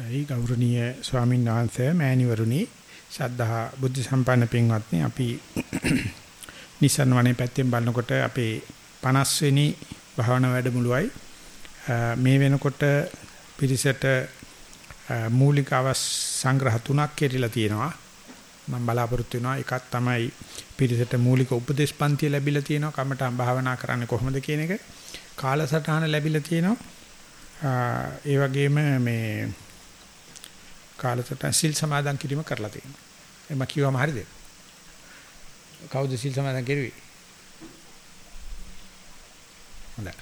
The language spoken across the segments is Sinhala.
ඒ ගෞරවනීය ස්වාමීන් වහන්සේ මෑණිවරුනි ශද්ධහා බුද්ධ සම්පන්න පින්වත්නි අපි නිසන් වනේ පැත්තෙන් බලනකොට අපේ 50 වෙනි භාවනා වැඩමුළුවයි. මේ වෙනකොට පිරිසට මූලික අවස් සංග්‍රහ තුනක් කෙරිලා තියෙනවා. මම බලාපොරොත්තු වෙනවා එකක් තමයි පිරිසට මූලික උපදේශ පන්ති ලැබිලා තියෙනවා. කමටහන් භාවනා කරන්නේ කොහොමද කියන එක. කාලසටහන ලැබිලා තියෙනවා. ඒ වගේම මේ කාලසටහන සිල් සමාදන් කිරීම කරලා තියෙනවා. එම කිව්වම හරිද? කවුද සිල් සමාදන් කෙරුවේ? හොඳයි.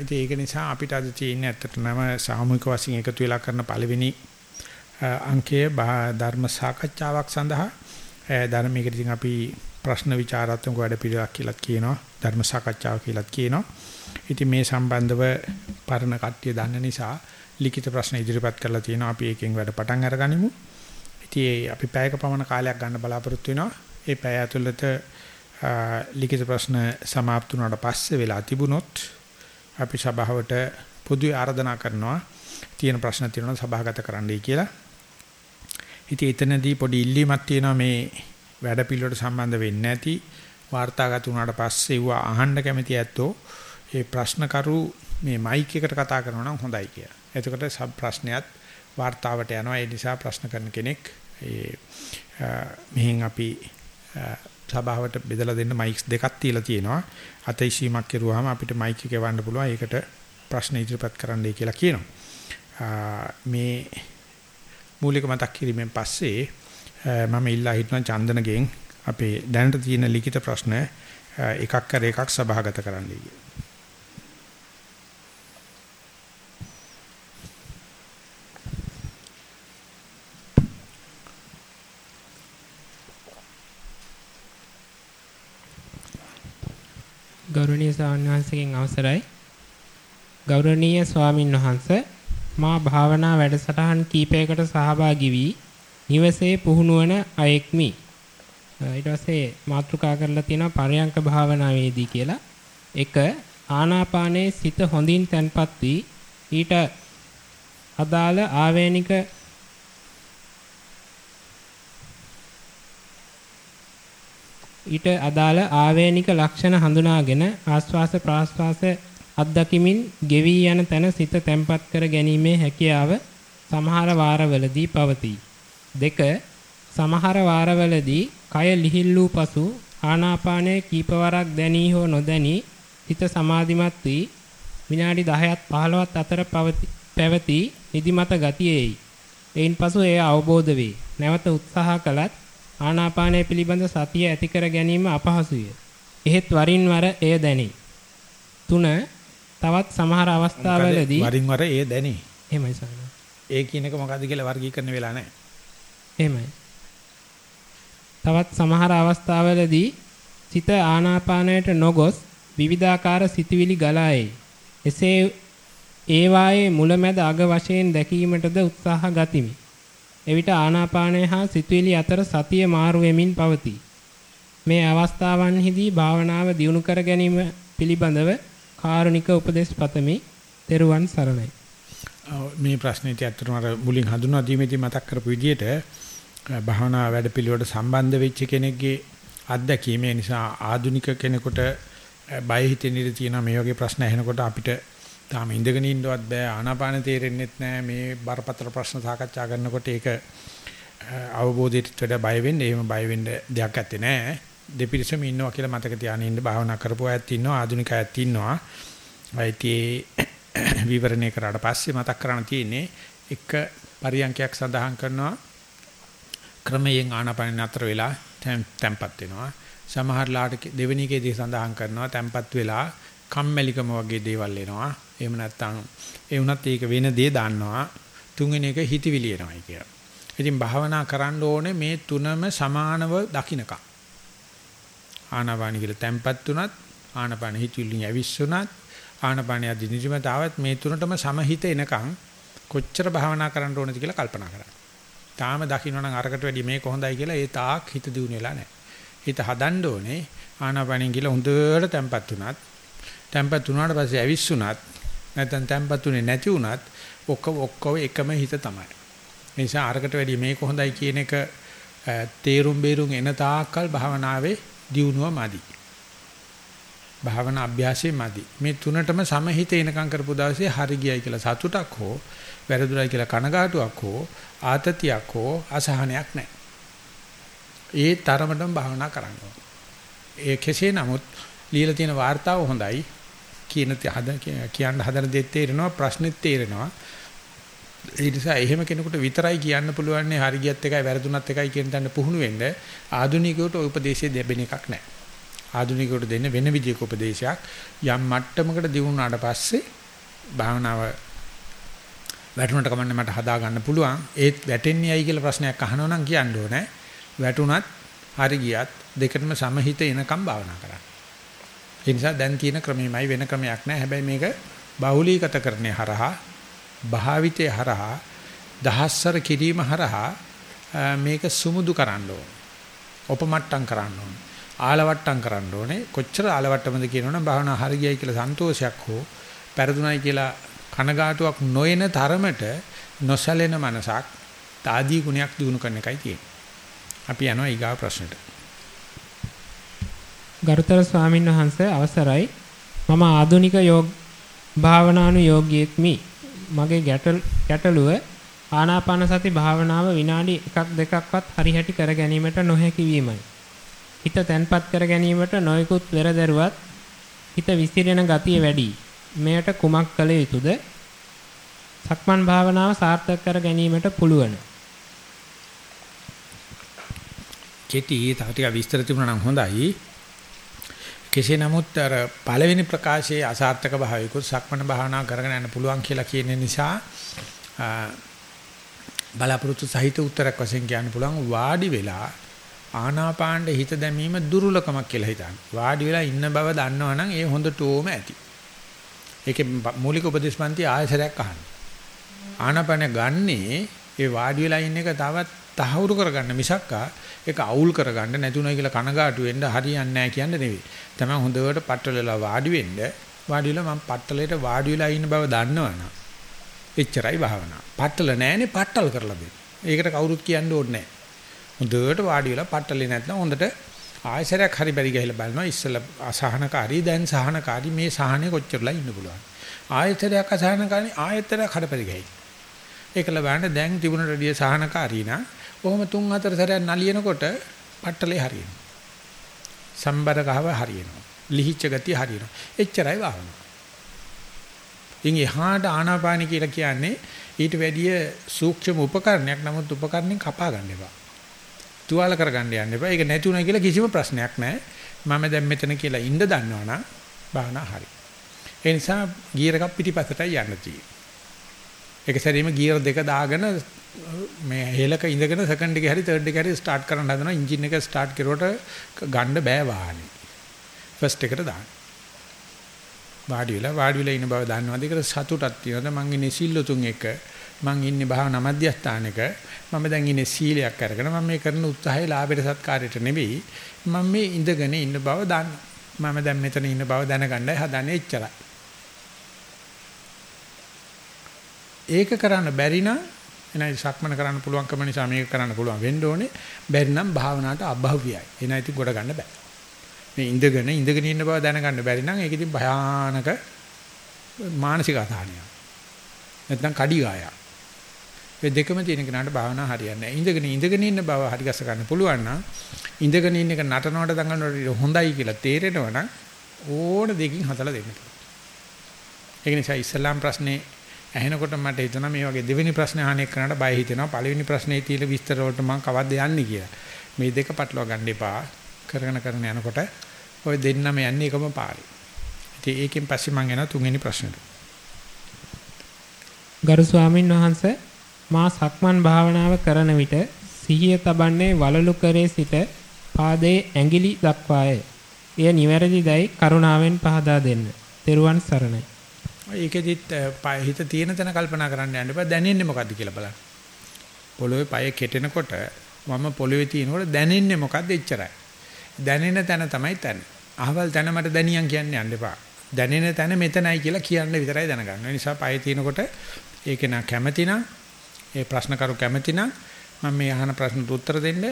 ඉතින් ඒක නිසා අපිට අද තියෙන්නේ ඇත්තටම සාමූහික වශයෙන් එකතු වෙලා කරන පළවෙනි අංකයේ ධර්ම සාකච්ඡාවක් සඳහා. ධර්මයකට ඉතින් අපි ප්‍රශ්න විචාරාත්මක වැඩ පිළිවෙලක් කියලා කියනවා ධර්ම සාකච්ඡාව කියලා කියනවා. ඉතින් මේ සම්බන්ධව පරණ කට්ටිය දන්න නිසා ලිඛිත ප්‍රශ්න ඉදිරිපත් කරලා තියෙනවා. අපි ඒකෙන් වැඩ පටන් අරගනිමු. ඉතින් අපි පැයක පමණ කාලයක් ගන්න බලාපොරොත්තු වෙනවා. ඒ පැය ඇතුළත ලිඛිත ප්‍රශ්න સમાપ્ત වුණාට පස්සේ වෙලා තිබුණොත් අපි සභාවට පොදු ආරාධනා කරනවා තියෙන ප්‍රශ්න තියෙනවා සභාගත කරන්නයි කියලා. ඉතින් එතනදී පොඩි ඉල්ලීමක් තියෙනවා මේ වැඩ පිළිවෙලට සම්බන්ධ වෙන්නේ නැති වාර්තාගත වුණාට පස්සේ ඒවා අහන්න කැමති ඇත්තෝ ඒ ප්‍රශ්න කරු මේ මයික් එකට කතා කරනවා නම් හොඳයි කියලා. එතකොට සබ් ප්‍රශ්නයත් වාර්තාවට යනවා. ඒ නිසා ප්‍රශ්න කරන කෙනෙක් ඒ මෙහෙන් අපි සභාවට බෙදලා දෙන්න මයික්ස් දෙකක් තියලා තියෙනවා. අතීසීමක් කරුවාම අපිට මයික් එක වන්න පුළුවන්. ඒකට ප්‍රශ්න ඉදිරිපත් කරන්නයි කියලා කියනවා. මේ මූලික මතක් කිරීමෙන් පස්සේ මම ඉල්ලා හිටන චන්දනගෙන් අපේ දැනට තියෙන ලිඛිත ප්‍රශ්න එකක් කර එකක් සභාගත කරන්නයි කියලා. ගෞරවනීය ස්වාමීන් වහන්සේගෙන් අවසරයි. ගෞරවනීය ස්වාමින් වහන්සේ මා භාවනා වැඩසටහන් කීපයකට සහභාගී වී නිවසේ පුහුණුවන අයෙක්මි. ඊට පස්සේ මාතෘකා කරලා තියෙනවා පරයන්ක භාවනාවේදී කියලා. එක ආනාපානයේ සිත හොඳින් තැන්පත් වී ඊට අදාළ ආවේනික ඊට අදාළ ආවේනික ලක්ෂණ හඳුනාගෙන ආස්වාස ප්‍රාස්වාස අත්දකිමින් ගෙවි යන තැන සිත තැම්පත් කර ගැනීමේ හැකියාව සමහර වාරවලදී පවතී. දෙක සමහර වාරවලදී කය ලිහිල් වූ පසු ආනාපානයේ කීපවරක් දැනී හෝ නොදැනී සිත සමාධිමත් වී විනාඩි 10ත් 15ත් අතර පැවති නිදිමත ගතියේයි. එයින් පසු එය අවබෝධ වේ. නැවත උත්සාහ කළත් ආනාපානය පිළිබඳ සතිය ඇති කර ගැනීම අපහසුය. එහෙත් වරින් වර එය දැනේ. 3 තවත් සමහර අවස්ථාවලදී වරින් වර එය දැනේ. එහෙමයි සාරා. ඒ කියන එක මොකද්ද කියලා වර්ගීකරණ වෙලා නැහැ. එහෙමයි. තවත් සමහර අවස්ථාවලදී සිත ආනාපානයට නොගොස් විවිධාකාර සිතුවිලි ගලායි. එසේ ඒවායේ මුලැමැද අග වශයෙන් දැකීමටද උත්සාහ ගතිමි. එවිට ආනාපානය හා සිතුවිලි අතර සතිය මාරු වෙමින් පවතී. මේ අවස්ථාවන්හිදී භාවනාව දියුණු කර ගැනීම පිළිබඳව කාරුණික උපදෙස් පතමි. තෙරුවන් සරණයි. මේ ප්‍රශ්නෙට ඇත්තටම අර මුලින් හඳුනා දීමේදී මතක් කරපු විදිහට භාවනා වැඩපිළිවෙලට සම්බන්ධ වෙච්ච කෙනෙක්ගේ අත්දැකීම නිසා ආධුනික කෙනෙකුට බය හිතෙන ඉඳී තියෙන මේ වගේ ප්‍රශ්න ඇහෙනකොට අපිට තාම ඉඳගෙන ඉන්නවත් බෑ ආනාපාන තේරෙන්නෙත් නෑ. මේ බරපතල ප්‍රශ්න සාකච්ඡා කරනකොට ඒක අවබෝධයට වඩා බය වෙන්නේ එහෙම බය වෙන්න දෙයක් ඇත්තේ නෑ. දෙපිරිසම ඉන්නවා කියලා මතක තියාගෙන ඉන්න භාවනා කරපුවා ඇත්ත ඉන්නවා ආධුනික ඇත්ත ඉන්නවා. ඒටි විවරණය කරාට පස්සේ මතක් කරන්න තියෙන්නේ එක පරියන්කයක් සඳහන් කරනවා. ක්‍රමයෙන් ආනාපාන නතර වෙලා තැම්පත් වෙනවා. සමහර ලාට දෙවෙනි එකේදී සඳහන් කරනවා තැම්පත් වෙලා කම්මැලිකම වගේ දේවල් එනවා එහෙම නැත්නම් ඒ වුණත් ඒක වෙන දේ දාන්නවා තුන්වෙනි එක හිතවිලි එනවායි කියලා. ඉතින් භාවනා කරන්න ඕනේ මේ තුනම සමානව දකින්නකම්. ආනාපාන කියලා තැම්පත් උනත් ආනාපාන හිතවිලි ඇවිස්සුනත් ආනාපාන යදි නිදිමතාවත් මේ තුනටම සමහිත එනකම් කොච්චර භාවනා කරන්න ඕනද කියලා කල්පනා කරන්න. තාම දකින්නනම් අරකට වැඩි මේක හොඳයි කියලා ඒ තාක් හිත දියුණු වෙලා නැහැ. හිත හදන්න ඕනේ ආනාපානින් කියලා හොඳට තැම්පත් උනත් තැම්පත් වුණාට පස්සේ ඇවිස්සුණත් නැත්නම් තැම්පත් උනේ නැති වුණත් ඔක්කොම ඔක්කොම එකම හිත තමයි. ඒ නිසා අරකට වැඩිය මේක හොඳයි කියන එක තේරුම් බේරුම් එන තාක්කල් භාවනාවේ දියුණුවමදි. භාවනා අභ්‍යාසයේමදි. මේ තුනටම සමහිත එනකම් කරපු දවසේ හරි ගියයි කියලා සතුටක් හෝ වැරදුණයි කියලා කනගාටුවක් හෝ ආතතියක් හෝ අසහනයක් නැහැ. ඒ තරමටම භාවනා කරන්න ඕනේ. ඒ කෙසේ නමුත් ලියලා තියෙන වார்த்தාව හොඳයි. කියන හද කියන්න හදන දෙත් තේරෙනවා ප්‍රශ්නෙත් තේරෙනවා. ඒ නිසා එහෙම කෙනෙකුට විතරයි කියන්න පුළුවන් නේ හරියත් එකයි වැරදුනත් එකයි කියන තැන පුහුණු වෙන්න ආධුනිකයට ඔය උපදේශය දෙබෙන එකක් නැහැ. ආධුනිකයට දෙන්න වෙන විදිහක උපදේශයක් යම් මට්ටමකට දිනුනාට පස්සේ භාවනාව වැටුණට කමන්නේ මට හදා ගන්න පුළුවන් ඒත් වැටෙන්නේ ඇයි කියලා ප්‍රශ්නයක් අහනවා නම් කියන්න ඕනේ වැටුණත් හරි ගියත් දෙකටම සමහිත එනකම් භාවනා කරන්න. ඒ නිසා දැන් තියෙන ක්‍රමෙමයි වෙන ක්‍රමයක් නැහැ. හැබැයි මේක බහුලීගත කරන්නේ හරහා භාවිතේ හරහා දහස්සර කිරීම හරහා මේක සුමුදු කරන්න ඕන. උපමට්ටම් කරන්න ඕන. ආලවට්ටම් කරන්න ඕනේ. කොච්චර ආලවට්ටමද කියනවනම් භාවනා හරියයි කියලා සන්තෝෂයක් හෝ පෙරදුනයි කියලා කනගාටුවක් නොයන තරමට නොසැලෙන මනසක් තාදී ගුණයක් දිනු කරන එකයි තියෙන්නේ. අපි යනවා ඊගා ප්‍රශ්නෙට. ගරුතර ස්වාමීන් වහන්සේ අවසරයි. මම ආධුනික යෝග භාවනානු යෝගියෙක්මි. මගේ ගැටලුව ආනාපාන සති භාවනාව විනාඩි 1ක් දෙකක්වත් හරිහැටි කර ගැනීමට නොහැකි වීමයි. හිත තැන්පත් කර ගැනීමට නොයෙකුත් වෙරදරුවත් හිත විසිරෙන ගතිය වැඩි. මෙයට කුමක් කළ යුතුද? සක්මන් භාවනාව සාර්ථක කර ගැනීමට පුළුවන්. කෙටි තව ටික විස්තර තිබුණා නම් හොඳයි. කෙසේ නමුත් අර පළවෙනි ප්‍රකාශයේ අසාර්ථක භාවයකුත් සක්මන භාවනා කරගෙන යන්න පුළුවන් කියලා කියන නිසා බලාපොරොත්තු සහිත උත්තරයක් වශයෙන් කියන්න පුළුවන් වාඩි වෙලා ආනාපානට හිත දැමීම දුර්ලකමක් කියලා හිතන්න. වාඩි වෙලා ඉන්න බව දන්නවනම් ඒ හොඳටම ඇති. ඒකේ මූලික උපදේශපන්ති ආයසරයක් අහන්න. ආනාපාන ගන්නේ ඒ වාඩි වෙලා ඉන්න එක තවත් තහවුරු කරගන්න මිසක්කා ඒක අවුල් කරගන්න නැතුණයි කියලා කනගාටු වෙන්න හරියන්නේ නැහැ කියන්නේ නෙවෙයි. තමයි හොඳට පట్టලලා වාඩි වෙන්න වාඩි වෙලා මම පట్టලයට වාඩි වෙලා ඉන්න බව දන්නවනම් එච්චරයි භාවනාව. පట్టල නැහැනේ පట్టල් කරලා දෙන්න. ඒකට කවුරුත් කියන්න ඕනේ නැහැ. හොඳට වාඩි වෙලා පట్టලේ නැත්නම් හොඳට ආයසරයක් හරි බැරි ගහලා බලනවා ඉස්සලා අසහනකාරී දැන් සහනකාරී මේ සහනේ කොච්චරලා ඉන්න පුළුවන්. ආයතරයක් අසහනකාරී ආයතරයක් හඩ පරිගයි. ඒකල බලන්න දැන් තිබුණට වැඩිය සහනකාරී නා කොහොම තුන් හතර සැරයක් නලියනකොට පట్టලේ හරියනවා. සම්බර ගහව හරියනවා. ලිහිච්ච ගතිය හරියනවා. එච්චරයි භාවනාව. ඉන් එහාට ආනාපානි කියලා කියන්නේ ඊට වැඩිය සූක්ෂම උපකරණයක්. නමුත් උපකරණෙන් කපා ගන්න එපා. තුවාල කරගන්න යන්න එපා. ඒක නැති උනා කියලා කිසිම ප්‍රශ්නයක් නැහැ. මම දැන් මෙතන කියලා ඉන්න දන්නවනම් භාවනා හරි. ඒ නිසා ගියර් එකක් පිටිපස්සටයි යන්න තියෙන්නේ. ඒක සැරීම ගියර් දෙක දාගෙන මේ හෙලක ඉඳගෙන සෙකන්ඩ් එකේ හරි තර්ඩ් එකේ හරි ස්ටාර්ට් කරන්න හදනවා. එන්ජින් එක ස්ටාර්ට් කරුවට ගන්න බෑ වාහනේ. ෆස්ට් එකට දාන්න. වාඩි වෙලා වාඩි වෙලා ඉන්න බව දන්නවාද? ඒකට සතුටක් තියෙනවද? මං ඉන්නේ සිල්ලුතුන් එක. මං ඉන්නේ භාවනා මධ්‍යස්ථානයක මම දැන් ඉන්නේ සීලයක් අරගෙන මම මේ කරන උත්සාහය ලාභයට සත්කාරයට නෙවෙයි. මම මේ ඉඳගෙන ඉන්න බව දන්න. මම දැන් මෙතන ඉන්න බව දැනගන්නයි හදන්නේ එච්චරයි. ඒක කරන්න බැරි නම් එනයි සක්මන කරන්න පුළුවන්කම නිසා මේක කරන්න පුළුවන් වෙන්න ඕනේ. බැරි නම් භාවනාවට අභව්‍යයි. එනයි ඉතින් ගොඩ ගන්න බෑ. මේ ඉඳගෙන ඉඳගෙන ඉන්න බව දැනගන්න බැරි නම් ඒක ඉතින් භයානක මානසික අසහනයක්. නැත්නම් කඩි ගායක්. මේ දෙකම තියෙන කෙනාට භාවනා හරියන්නේ නැහැ. ඉඳගෙන ඉඳගෙන ඉන්න බව හරි ගස ගන්න පුළුවන් නම් ඉඳගෙන ඉන්න එක නටනවට දඟලනවට හොඳයි කියලා තේරෙනවා නම් ඕන දෙකින් හදලා දෙන්න පුළුවන්. ඒක නිසා ඉස්ලාම් ප්‍රශ්නේ ඇහෙනකොට මට හිතුණා මේ වගේ දෙවෙනි ප්‍රශ්න අහන එක්කනට බය හිතෙනවා පළවෙනි ප්‍රශ්නේ තියෙන විස්තර වලට මම කවද්ද යන්නේ කියලා. මේ දෙක පටලවා ගන්න එපා. කරගෙන කරගෙන යනකොට ওই දෙන්නම යන්නේ එකම පාරේ. ඉතින් ඒකෙන් පස්සේ මම යනවා තුන්වෙනි ප්‍රශ්නෙට. ගරු ස්වාමින් වහන්සේ මා සක්මන් භාවනාව කරන විට සිහිය තබන්නේ වලලු කරේ සිට පාදයේ ඇඟිලි දක්වාය. එය නිවැරදිදයි කරුණාවෙන් පහදා දෙන්න. තෙරුවන් සරණයි. ඒකෙදිත් හිත තියෙන තැන කල්පනා කරන්න යන්න එපා දැනෙන්නේ මොකද්ද කියලා බලන්න. පොළොවේ පය කෙටෙනකොට මම පොළොවේ තියෙනකොට දැනෙන්නේ මොකද්ද එච්චරයි. දැනෙන තැන තමයි තැන. අහවල් තැන මට දැනියන් කියන්න යන්න එපා. දැනෙන තැන මෙතනයි කියලා කියන්න විතරයි දැනගන්න. ඒ නිසා පය තිනකොට ඒක නා කැමැති නම් ඒ ප්‍රශ්න කරු කැමැති නම් මම මේ අහන ප්‍රශ්නට උත්තර දෙන්න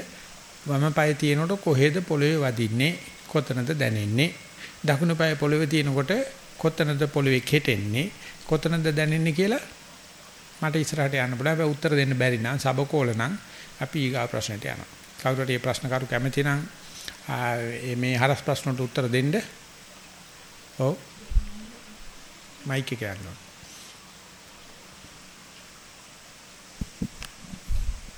වම පය තිනකොට කොහෙද පොළවේ වදින්නේ කොතනද දැනෙන්නේ දකුණු පය පොළවේ තිනකොට කොතනද පොළවේ කෙටෙන්නේ කොතනද දැනෙන්නේ කියලා මට ඉස්සරහට යන්න පුළුවන්. හැබැයි උත්තර දෙන්න බැරි නම් සබකෝල නම් අපි ඊගා ප්‍රශ්නට යනවා. කවුරුහට මේ ප්‍රශ්න කරු කැමති නම් මේ හරස් ප්‍රශ්නට උත්තර දෙන්න. ඔව්. මයික් එක ගන්නවා.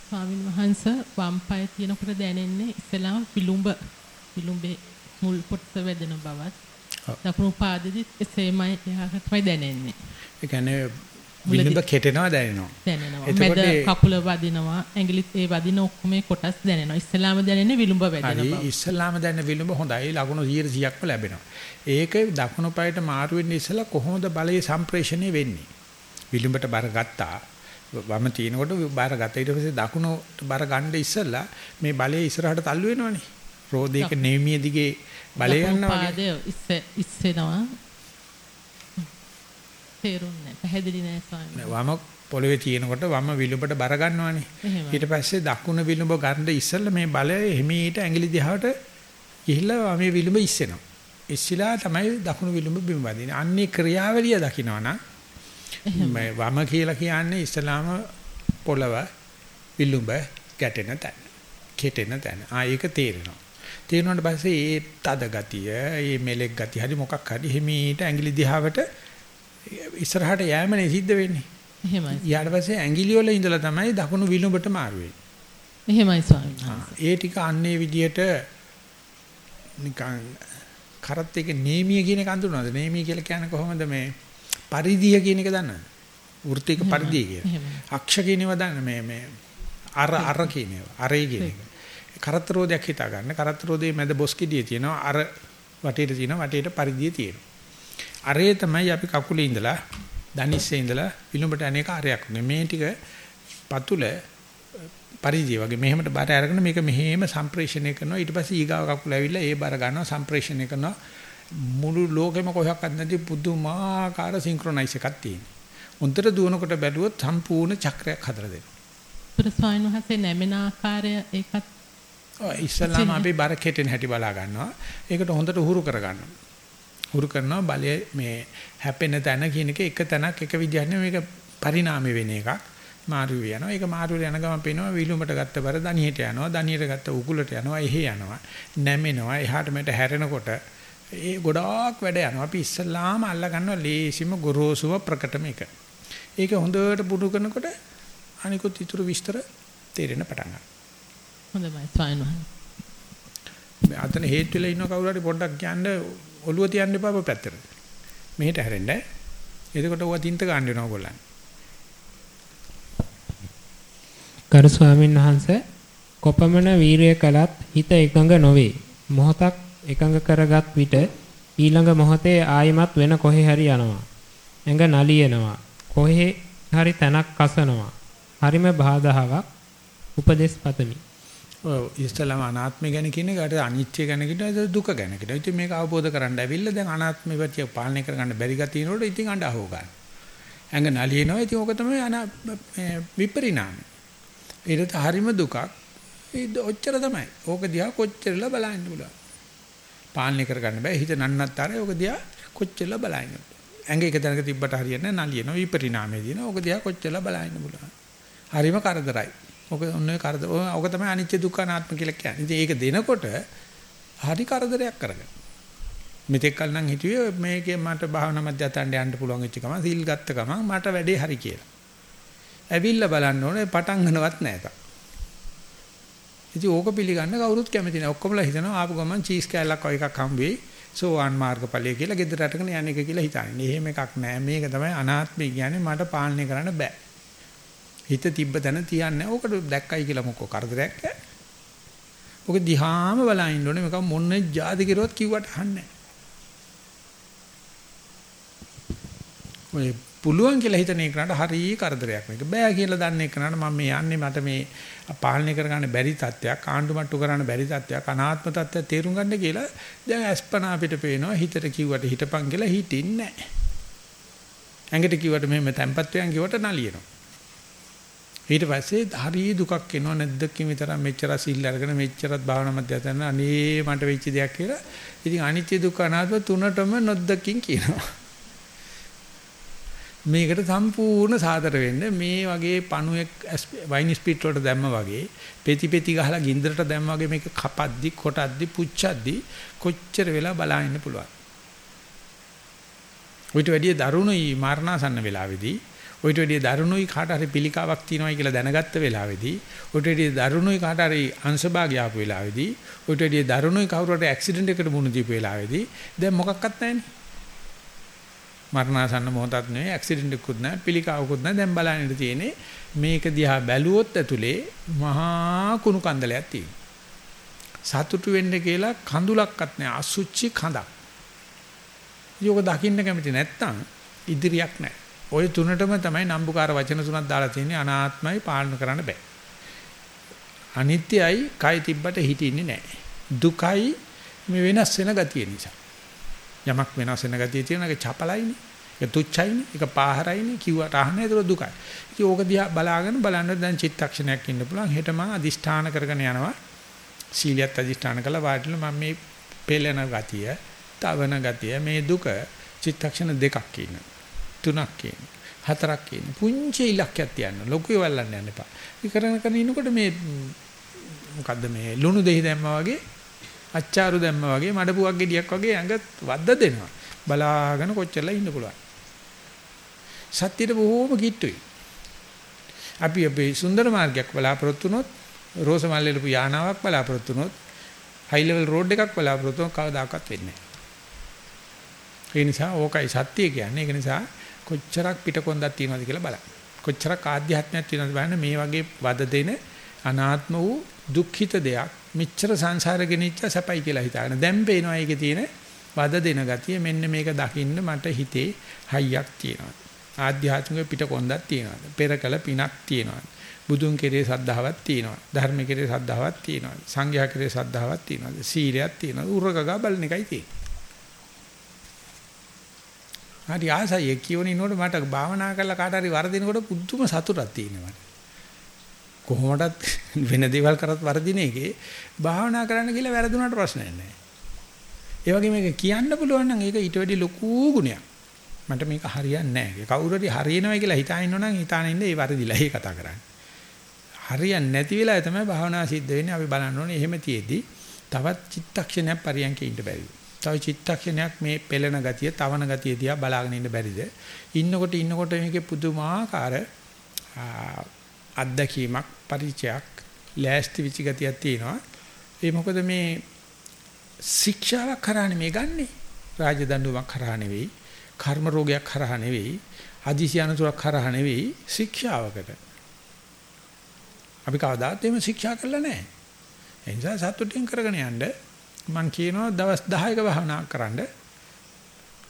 ස්වාමීන් වහන්සේ වම් පාය තියනකොට දැනෙන්නේ ඉස්සලාම විලුඹ විලුඹේ මුල් කොටස වැදෙන බවත් දකුණු පාදෙදිත් එසේමයි එහාට තමයි දැනෙන්නේ. ඒ කියන්නේ විලුඹ කෙටෙනවා දැනෙනවා. දැනෙනවා. මැද කකුල වදිනවා, ඇඟිලිත් ඒ වදින ඔක්කොම කොටස් දැනෙනවා. ඉස්සලාම දැනෙන්නේ විලුඹ වැදෙන බව. හරි ඉස්සලාම දැනෙන විලුඹ හොඳයි. ලකුණු 100%ක්ම ලැබෙනවා. ඒක දකුණු පායට මාරු වෙන්නේ ඉස්සලා කොහොමද බලයේ සම්ප්‍රේෂණය වෙන්නේ? විලුඹට බර ගත්තා. වම තිනකොට බර ගත්තා. ඊට පස්සේ දකුණට බර ගන්න ඉස්සලා මේ බලයේ ඉස්සරහට තල්ලු වෙනවනේ. රෝදයක නෙමිය දිගේ බලය යනවා. පාදයේ ඉස්ස ඉස්සෙනවා. තේරුන්නේ පැහැදිලි නෑ ස්වාමීනි. වම පොළවේ තියෙනකොට වම විලුඹට බර ගන්නවානේ. ඊට පස්සේ දකුණ විලුඹ ගන්න ඉස්සෙල්ලා මේ බලය හිමීට ඇඟිලි දිහාට ගිහිල්ලා වමේ විලුඹ ඉස්සෙනවා. ඉස්සිලා තමයි දකුණු විලුඹ බිම වදින්නේ. අන්නේ ක්‍රියාවලිය දකින්නවනම් මේ වම කියලා කියන්නේ ඉස්ලාම පොළව විලුඹ ගැටෙන තැන. කෙටෙන තැන. ආ ඒක තේරෙනවා. තේරුණාට පස්සේ ඒ තද ගතිය, ඒ මෙලෙක් ගතිය හරි මොකක් හරි හිමීට ඇඟිලි දිහාවට ඉස්සරහට යෑමනේ සිද්ධ වෙන්නේ. එහෙමයි. ඊට පස්සේ ඇඟිලි වල ඉඳලා තමයි දකුණු විලුඹට මාරු වෙන්නේ. එහෙමයි ස්වාමීන් වහන්සේ. ඒ ටික අන්නේ විදියට නිකන් කරත් එක නේමිය කියන එක අඳුනනවද? නේමිය කියලා කියන්නේ කොහොමද මේ පරිධිය කියන එක දන්නවද? වෘත්තික පරිධිය කියන. අක්ෂ කියනව දන්න මේ මේ අර අර කියනව. අරේ කියන එක. කරත් රෝදයක් හිතා ගන්න. කරත් රෝදේ මැද බොස් කිඩිය තියෙනවා. අර වටේට තියෙනවා. වටේට පරිධිය තියෙනවා. අරේ තමයි අපි කකුලේ ඉඳලා දනිස්සේ ඉඳලා විලුඹට අනේක අරයක් නේ මේ ටික පතුල පරිදි වගේ මෙහෙමට බර අරගෙන මේක මෙහෙම සම්ප්‍රේෂණය කරනවා ඊට පස්සේ ඊගාව කකුල ඇවිල්ලා ඒ බර ගන්නවා සම්ප්‍රේෂණය කරනවා මුළු ලෝකෙම කොහොක්වත් නැති පුදුමාකාර සින්ක්‍රොනයිස් එකක් තියෙනවා. උන්ටට දුවනකොට බැලුවොත් සම්පූර්ණ චක්‍රයක් හදලා දෙනවා. පුර ස්වාමීන් වහන්සේ නැමෙන ආකාරය ඒකත් ඔය ඉස්සල්ලාම අපි බර කෙටෙන හැටි බලා ගන්නවා. ඒකට හොඳට උහුරු කර ගන්නවා. උරු කරනවා බලය මේ හැපෙන තැන කියන එක එක තැනක් එක විදිහක් නෙවෙයි. මේක පරිණාමය වෙන එකක්. මාරු වෙනවා ඒක මාරු යන ගමන් පේනවා විලුඹට ගත්ත බර දණියට යනවා. දණියට ගත්ත උකුලට යනවා. එහෙ යනවා. නැමෙනවා. එහාට මෙට හැරෙනකොට ඒ ගොඩාක් වැඩ යනවා. අපි ඉස්සල්ලාම අල්ල ගන්නවා ලේසිම ගොරෝසුව ප්‍රකටම එක. ඒක හොඳට පුරු කරනකොට අනිකුත් ඊටු විස්තර තේරෙන පටන් ගන්නවා. හොඳයි ස්වාමීන් වහන්සේ අතන හේතු වෙලා ඉන්න කවුරු හරි පොඩ්ඩක් කියන්නේ ඔළුව තියන්න එපා ඔය පැත්තට. මෙහෙට හැරෙන්න. එතකොට ඔවා තින්ත ගන්න වෙනවා ඔයගොල්ලන්. කරු ස්වාමීන් වහන්සේ කොපමණ වීරිය කළත් හිත එකඟ නොවේ. මොහොතක් එකඟ කරගත් විට ඊළඟ මොහොතේ ආයමත් වෙන කොහෙ හරි යනවා. ඇඟ නලියනවා. කොහේ හරි තැනක් කසනවා. හරිම බාධාවක් උපදේශ පතමි. ඔව් ඉස්සලම අනාත්මය ගැන කියන එකට අනිත්‍ය ගැන කියන දුක ගැන කියන. ඉතින් මේක අවබෝධ කරගන්න ඇවිල්ලා දැන් අනාත්මය පැතිය පාලනය කරගන්න බැරි ගතියනකොට ඉතින් අඬ අහුව ගන්න. ඇඟ නලියනවා ඉතින් ඕක තමයි අනා විපරිණාමය. ඊට හරිම දුකක්. ඒ ඔච්චර තමයි. ඕක දිහා කොච්චරලා බලන්න පුළුවන්. පාලනය කරගන්න බෑ. හිත නන්නත්තරයි ඕක දිහා කොච්චරලා බලන්න. ඇඟ එක තැනක තිබ්බට හරියන්නේ නලියනවා විපරිණාමය දින. ඕක දිහා කොච්චරලා බලන්න පුළුවන්. හරිම කරදරයි. ඔක ඔන්නේ කරදර. ඔක තමයි අනිත්‍ය දුක්ඛ අනාත්ම කියලා කියන්නේ. ඉතින් ඒක දෙනකොට හරි කරදරයක් කරගන්න. මෙතෙක් කල නම් හිතුවේ මේකේ මට භාවනා මධ්‍යස්ථානට යන්න පුළුවන් වෙච්ච ගමන් සීල් ගත්ත ගමන් මට වැඩේ හරි කියලා. ඇවිල්ලා බලන්න ඕනේ පටන් ගන්නවත් නැහැ ඉතින් ඕක පිළිගන්න කවුරුත් කැමති නැහැ. ඔක්කොමලා හිතනවා ආපු ගමන් චීස් කෑල්ලක් වගේ එකක් හම්බ වෙයි. සෝවාන් මාර්ගඵලය කියලා ගෙදර රටකන යන්නේ කියලා හිතන්නේ. එහෙම එකක් නැහැ. මේක තමයි අනාත්මය කියන්නේ මට පාලනය කරන්න බෑ. හිත තිබ්බ තැන තියන්නේ. ඕකට දැක්කයි කියලා මොකෝ කරදරයක් නැහැ. ඔක දිහාම බලන් ඕනේ මේක මොන જાති කිරුවත් කිව්වට අහන්නේ ඔය පුළුවන් කියලා හිතන එකනට හරි කරදරයක් මේක. බෑ කියලා දන්න එකනට මම මේ යන්නේ මට මේ පාලනය කරගන්න බැරි තත්ත්වයක්, ආණ්ඩු මට්ටු කරන්න බැරි තත්ත්වයක්, අනාත්ම තත්ත්වයක් තේරුම් ගන්න කියලා දැන් අස්පනා අපිට පේනවා හිතට කිව්වට හිටපන් කියලා හිටින්නේ නැහැ. ඇඟට කිව්වට මෙහෙම තැම්පත් වෙයන් කිව්වට නලියනවා. ඊට පස්සේ හරි දුකක් එනවා නැද්දකින් විතර මෙච්චර සිල් අරගෙන මෙච්චරත් භාවනා මධ්‍යස්ථාන අනේ මට වෙච්ච දෙයක් කියලා. ඉතින් අනිත්‍ය දුක්ඛ අනාත්ම තුනටම නොද්දකින් කියනවා. මේකට සම්පූර්ණ සාදර වෙන්න මේ වගේ පණුවෙක් වයින් ස්පීඩ් වලට දැම්ම වගේ පෙති පෙති ගහලා ගින්දරට දැම්ම වගේ මේක කපද්දි කොටද්දි පුච්චද්දි කොච්චර වෙලා බලන්න ඉන්න පුළුවන්. ඔයිට වැඩිය දරුණුයි මරණාසන්න වෙලාවේදී ඔයිට වැඩිය දරුණුයි කාට හරි පිළිකාවක් තියෙනවයි කියලා දැනගත්ත වෙලාවේදී ඔයිට වැඩිය දරුණුයි කාට හරි අංශභාගය ආපු වෙලාවේදී ඔයිට වැඩිය දරුණුයි කවුරුහට ඇක්සිඩන්ට් එකකට මුහුණ දීපු වෙලාවේදී දැන් මොකක්වත් නැහැනේ. මරණාසන්න මොහොතක් නෙවෙයි ඇක්සිඩන්ට් එකකුත් නැහැ පිළිකාවකුත් නැහැ. දැන් බලන්න තියෙන්නේ මේක දිහා බැලුවොත් ඇතුලේ මහා කුණු කන්දලයක් තියෙනවා. සතුටු වෙන්න කියලා කඳුලක්වත් නැහැ අසුචි කඳක්. යෝග දකින්න කැමති නැත්තම් ඉදිරියක් නැහැ. ওই තුනටම තමයි නම්බුකාර වචන තුනක් දාලා තියෙන්නේ අනාත්මයි පාලන කරන්න බෑ අනිත්‍යයි කයි තිබ්බට හිටින්නේ නැහැ දුකයි මේ වෙනස් වෙන ගතිය නිසා යමක් වෙනස් වෙන ගතිය තියෙන එක චපලයිනේ. ඒක තුච්චයිනේ. ඒක පාහරයිනේ. කිව්වට අහන්නේ ඒක දුකයි. ඉතින් ඕක දිහා බලාගෙන බලන්න දැන් චිත්තක්ෂණයක් ඉන්න පුළුවන්. හෙට මම අදිෂ්ඨාන කරගෙන යනවා. සීලියත් අදිෂ්ඨාන කළා වාඩිලා මම මේ පෙළෙන ගතිය, තවන ගතිය, මේ දුක චිත්තක්ෂණ දෙකක් ඉන්න. තුනක් ඉන්න. හතරක් ඉන්න. පුංචි ඉලක්කයක් තියන්න. ලොකු වෙවල්ලන්න යන්න එපා. ඒ කරන කරන ඉන්නකොට මේ මොකද්ද මේ ලුණු දෙහි දැම්මා වගේ අච්චාරු දැම්ම වගේ මඩපුවක් ගෙඩියක් වගේ ඇඟ වද්ද දෙනවා. බලාගෙන කොච්චරලා ඉන්න පුළුවන්. සත්‍යයට බොහෝම කිට්ටුයි. අපි අපේ සුන්දර මාර්ගයක් බලාපොරොත්තු වුණොත් රෝස මල්ලේලපු යානාවක් බලාපොරොත්තු වුණොත් හයි ලෙවල් රෝඩ් එකක් බලාපොරොත්තු වුණොත් කවදාකවත් වෙන්නේ නැහැ. ඒ නිසා ඕකයි සත්‍ය කියන්නේ. ඒක නිසා කොච්චරක් පිටකොන්දක් තියෙනවද කියලා බලන්න. කොච්චරක් ආධ්‍යාත්මයක් තියෙනවද බලන්න. මේ වගේ වද දෙන අනාත්ම වූ දුක්ඛිත දෙයක් මෙච්චර සංසාරේ ගෙනිච්ච සැපයි කියලා හිතාගෙන. දැන් පේනවා ඒකේ තියෙන වද දෙන ගතිය. මෙන්න මේක දකින්න මට හිතේ හයියක් තියෙනවා. ආධ්‍යාත්මික පිටකොන්දක් තියෙනවා. පෙරකල පිනක් තියෙනවා. බුදුන් කෙරේ සද්ධාවක් තියෙනවා. ධර්ම කෙරේ සද්ධාවක් තියෙනවා. සංඝයා කෙරේ සද්ධාවක් තියෙනවා. සීලයක් තියෙනවා. උරගගා බලන එකයි තියෙන්නේ. හරි ආසයි කියවනිනකොට මට භාවනා කරලා කාට හරි වරදිනකොට පුදුම සතුටක් තියෙනවා කොහොමදත් වෙන දේවල් කරත් වර්ධින එකේ භාවනා කරන්න කියලා වැරදුනට ප්‍රශ්නයක් නැහැ. ඒ වගේ මේක කියන්න පුළුවන් නම් ඒක ඊට වැඩි ලොකු ගුණයක්. මට මේක හරියන්නේ නැහැ. කවුරු හරි හරියනවා කියලා හිතාගෙන ඉන්නවනම් හිතාන ඉන්නේ ඒ වර්ධිලා ඒ කතා කරන්නේ. හරියන්නේ නැති වෙලාවේ තමයි භාවනා සිද්ධ වෙන්නේ. අපි බලන්න ඕනේ එහෙම තියේදී තවත් චිත්තක්ෂණයක් පරියන්කේ ඉන්න බැරිද? තව චිත්තක්ෂණයක් මේ පෙළෙන ගතිය, තවන ගතිය දිහා බලාගෙන ඉන්න බැරිද? ඉන්නකොට ඉන්නකොට මේකේ පුදුමාකාර අත්දැකීමක් පරිචයක් ලෑස්ති විච ගතියක් තියෙනවා. ඒ මොකද මේ ශික්ෂාවක් කරානේ මේ ගන්නෙ. රාජදඬුවමක් කරා නෙවෙයි, කර්ම රෝගයක් කරා නෙවෙයි, අදිසි අනතුරක් කරා නෙවෙයි ශික්ෂාවකට. අපි කවදාත් එහෙම ශික්ෂා කළා නැහැ. ඒ නිසා සතුටින් කරගෙන යන්න මම කියනවා දවස් 10ක භාවනා කරන්න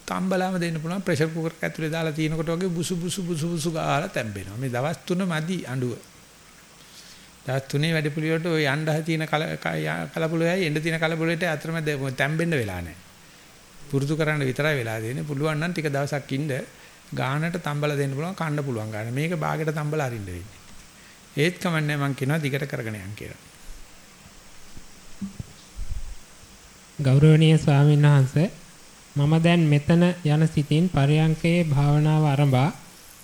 තම්බලාම දෙන්න පුළුවන් ප්‍රෙෂර් කුකර් එක ඇතුලේ දාලා තිනකොට වගේ බුසු බුසු බුසු බුසු ගාලා තැම්බෙනවා. මේ දවස් තුන මදි අඬුව. දවස් තුනේ වැඩ පිළිවෙලට ওই යන්න තියෙන කලපුලෙයි එන්න තියෙන කලපුලෙට අතරමැද තැම්බෙන්න වෙලා නැහැ. පුරුදු කරන්න විතරයි වෙලා දෙන්නේ. පුළුවන් නම් ටික දවසක් ඉන්න ගානට තම්බලා දෙන්න පුළුවන් කන්න පුළුවන් ගන්න. මේක බාගෙට තම්බලා අරින්න වෙන්නේ. ඒත් කමන්නේ මම කියනවා දිගට කරගෙන යන්න කියලා. ගෞරවනීය ස්වාමීන් වහන්සේ මම දැන් මෙතන යන සිතින් පරයන්කේ භාවනාව ආරම්භා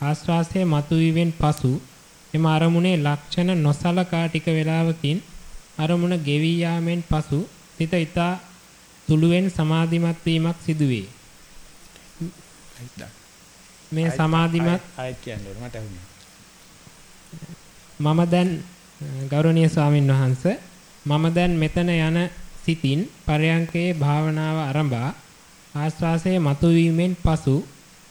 ආස්වාසයේ මතුවීමෙන් පසු එම අරමුණේ ලක්ෂණ නොසලකා ටික වේලාවකින් අරමුණ ගෙවි යාමෙන් පසු සිත ඊතා තුළුවෙන් සමාධිමත් වීමක් සිදුවේ. මේ සමාධිමත් ආයත් කියන්නේ මට අහුනේ. මම දැන් ගෞරවනීය ස්වාමින් වහන්සේ මම දැන් මෙතන යන සිතින් පරයන්කේ භාවනාව ආරම්භා ආස්වාසයේ මතුවීමෙන් පසු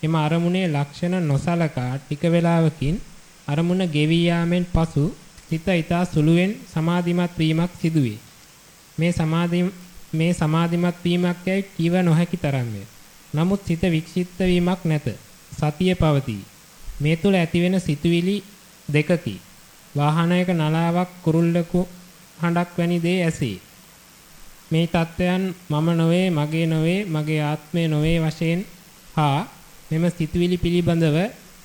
එම අරමුණේ ලක්ෂණ නොසලකා ටික වේලාවකින් අරමුණ ගෙවි යාමෙන් පසු සිත ඊතා සුළුවෙන් සමාධිමත් වීමක් සිදුවේ. මේ සමාධි මේ සමාධිමත් වීමක් යයි කිව නොහැකි තරම්ය. නමුත් සිත වික්ෂිප්ත වීමක් නැත. සතිය පවතී. මේ තුල ඇතිවෙන සිතුවිලි දෙකකි. වාහනයක නලාවක් කුරුල්ලකු හඬක් වැනි දේ ඇසේ. මේ தත්වයන් මම නොවේ, මගේ නොවේ, මගේ ආත්මය නොවේ වශයෙන් හා මෙම සිතුවිලි පිළිබඳව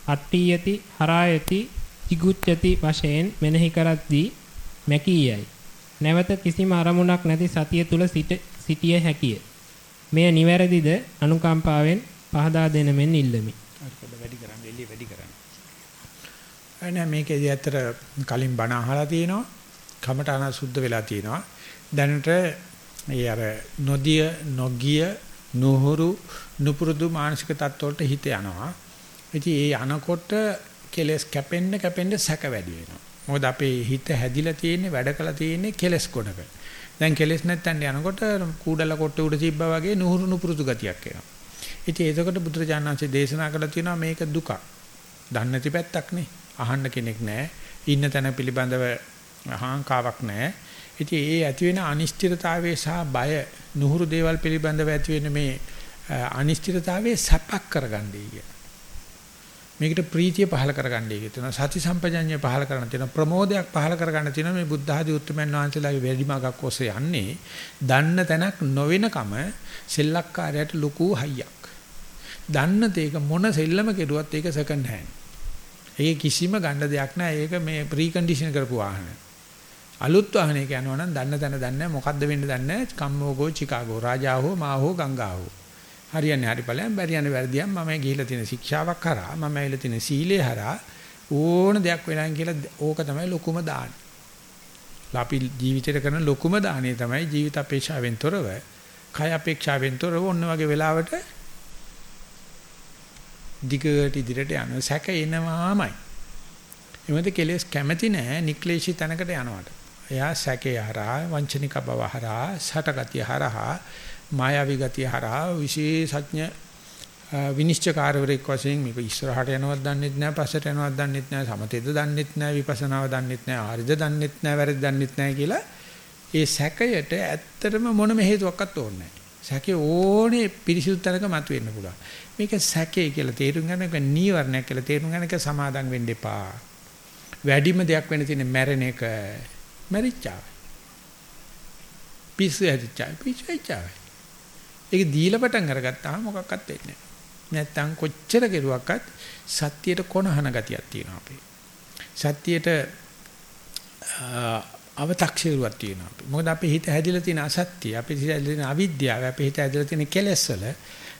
අට්ඨියති, හරායති, චිගුච්ඡති වශයෙන් මෙනෙහි කරද්දී මැකීයයි. නැවත කිසිම අරමුණක් නැති සතිය තුල සිටිය හැකිය. මෙය නිවැරදිද අනුකම්පාවෙන් පහදා දෙන මෙන් ඉල්ලමි. වැඩි කරන්න එළිය වැඩි කරන්න. එනේ මේකේදී ඇත්තට කලින් බණ අහලා තියෙනවා. කමඨාන සුද්ධ වෙලා තියෙනවා. දැනට මේ අර නොදිය නොගිය නොහුරු නුපුරුදු මානසික තත්ත්වවලට හිත යනවා. ඉතින් ඒ යනකොට කෙලස් කැපෙන්න කැපෙන්න සැක වැඩි වෙනවා. මොකද අපේ හිත හැදිලා තියෙන්නේ වැඩ කළා තියෙන්නේ කෙලස් කොටක. දැන් කෙලස් නැත්තන් යනකොට කූඩල කොට උඩ තිබ්බා වගේ නුහුරු නුපුරුදු ගතියක් එනවා. ඉතින් එතකොට බුදුරජාණන් වහන්සේ දේශනා කළා තියෙනවා මේක දුකක්. දන්නේ නැති පැත්තක් නේ. අහන්න කෙනෙක් නැහැ. ඉන්න තැන පිළිබඳව අහංකාවක් නැහැ. ඉතින් ඒ ඇති වෙන අනිශ්චිතතාවයේ සහ බය නුහුරු දේවල් පිළිබඳව ඇති වෙන මේ අනිශ්චිතතාවයේ සැපක් කරගන්නයි කිය. මේකට ප්‍රීතිය පහල කරගන්නයි කියන සති සම්පජඤ්ඤය පහල කරන්න තියෙන ප්‍රමෝදයක් පහල කරගන්න තියෙන මේ බුද්ධ ආදී උත්තරමයන් වහන්සේලාගේ වැඩිමගක් ඔස්සේ යන්නේ දන්න තැනක් නොවෙනකම සෙල්ලක්කාරයට ලুকু හයියක්. දන්න තේක මොන සෙල්ලම කෙරුවත් ඒක සෙකන්ඩ් හෑන්ඩ්. ඒක කිසිම ගන්න දෙයක් නැහැ. ඒක මේ ප්‍රී කන්ඩිෂන් කරපු වාහන. අලුත් වාහනයක යනවා නම් දන්න තැන දන්නේ මොකද්ද වෙන්නේ දන්නේ කම්මෝගෝ චිකාගෝ රාජා හෝ මා හෝ ගංගා හෝ හරියන්නේ හරි ඵලයන් බැරියන්නේ වැරදියම් මම ගිහිලා තියෙන ශික්ෂාවක් කරා මම ඇවිල්ලා තියෙන සීලේ හරහා ඕන දෙයක් වෙනන් කියලා ඕක තමයි ලොකුම දාන. අපි ජීවිතේට කරන ලොකුම දාණය තමයි ජීවිත අපේක්ෂාවෙන් තොරව කය අපේක්ෂාවෙන් තොරව ඔන්න වගේ වෙලාවට දිගට ඉදිරියට යන සැක එනවාමයි. එමෙද කෙලෙස් කැමැති නැහැ නික්ලේශී තැනකට යනවට. එයා සැකේ හරහා වංචනික බව හරහා සටගතිය හරහා මායාවී ගතිය හරහා විශේෂඥ විනිශ්චයකාරවරයෙක් වශයෙන් මේක ඉස්සරහට යනවත් දන්නෙත් නැහැ පස්සට යනවත් දන්නෙත් නැහැ සමතේද දන්නෙත් නැහැ විපස්සනාව දන්නෙත් නැහැ ආරිද දන්නෙත් නැහැ වැරදි දන්නෙත් නැහැ කියලා ඒ සැකයට ඇත්තටම මොනම හේතුවක්වත් ඕනේ නැහැ. සැකේ ඕනේ පිරිසිදු තැනක මතුවෙන්න පුළුවන්. මේක සැකේ කියලා තේරුම් ගන්න එක නීවරණයක් කියලා තේරුම් ගන්න එක සමාදම් වෙන්න එපා. වැඩිම දෙයක් වෙන්න තියෙන මැරෙන එක මැරිච්චාවයි. පිස්සු හැදිච්චාවයි පිස්සු හැදිච්චාවයි. ඒක දීලා පටන් අරගත්තාම මොකක්වත් වෙන්නේ නැහැ. නැත්තම් කොච්චර කෙරුවක්වත් සත්‍යයට කොනහන ගතියක් තියෙනවා අපේ. සත්‍යයට අව탁සිරුවක් තියෙනවා අපි. මොකද අපේ හිත හැදිලා තියෙන අසත්‍ය, අපේ හිත හැදිලා තියෙන අවිද්‍යාව, අපේ හිත හැදිලා තියෙන කෙලෙස් වල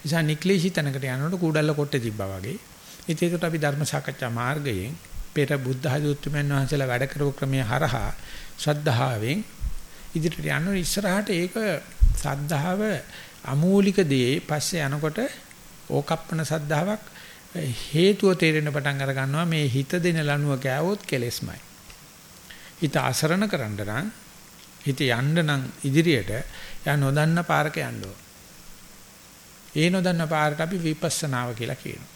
නිසා නික්ලේශී තැනකට යනකොට කුඩල්ල කොට්ටේ තිබ්බා වගේ. ඉතින් ඒකට අපි ධර්ම සාකච්ඡා මාර්ගයෙන් පෙර බුද්ධ ආධුත්තුමයන් වහන්සේලා වැඩ කරපු ක්‍රමයේ හරහා ශ්‍රද්ධාවෙන් ඉදිරියට යනවා ඉස්සරහට ඒක සද්ධාව අමූලික දේ පස්සේ යනකොට ඕකප්පන සද්ධාාවක් හේතුව තේරෙන්න පටන් අර ගන්නවා මේ හිත දෙන ලනුව කෑවොත් කෙලෙස්මයි. හිත අසරණ කරන්න නම් හිත යන්න නම් ඉදිරියට යා නොදන්න පාරක යන්න ඒ නොදන්න පාරට අපි විපස්සනාව කියලා කියනවා.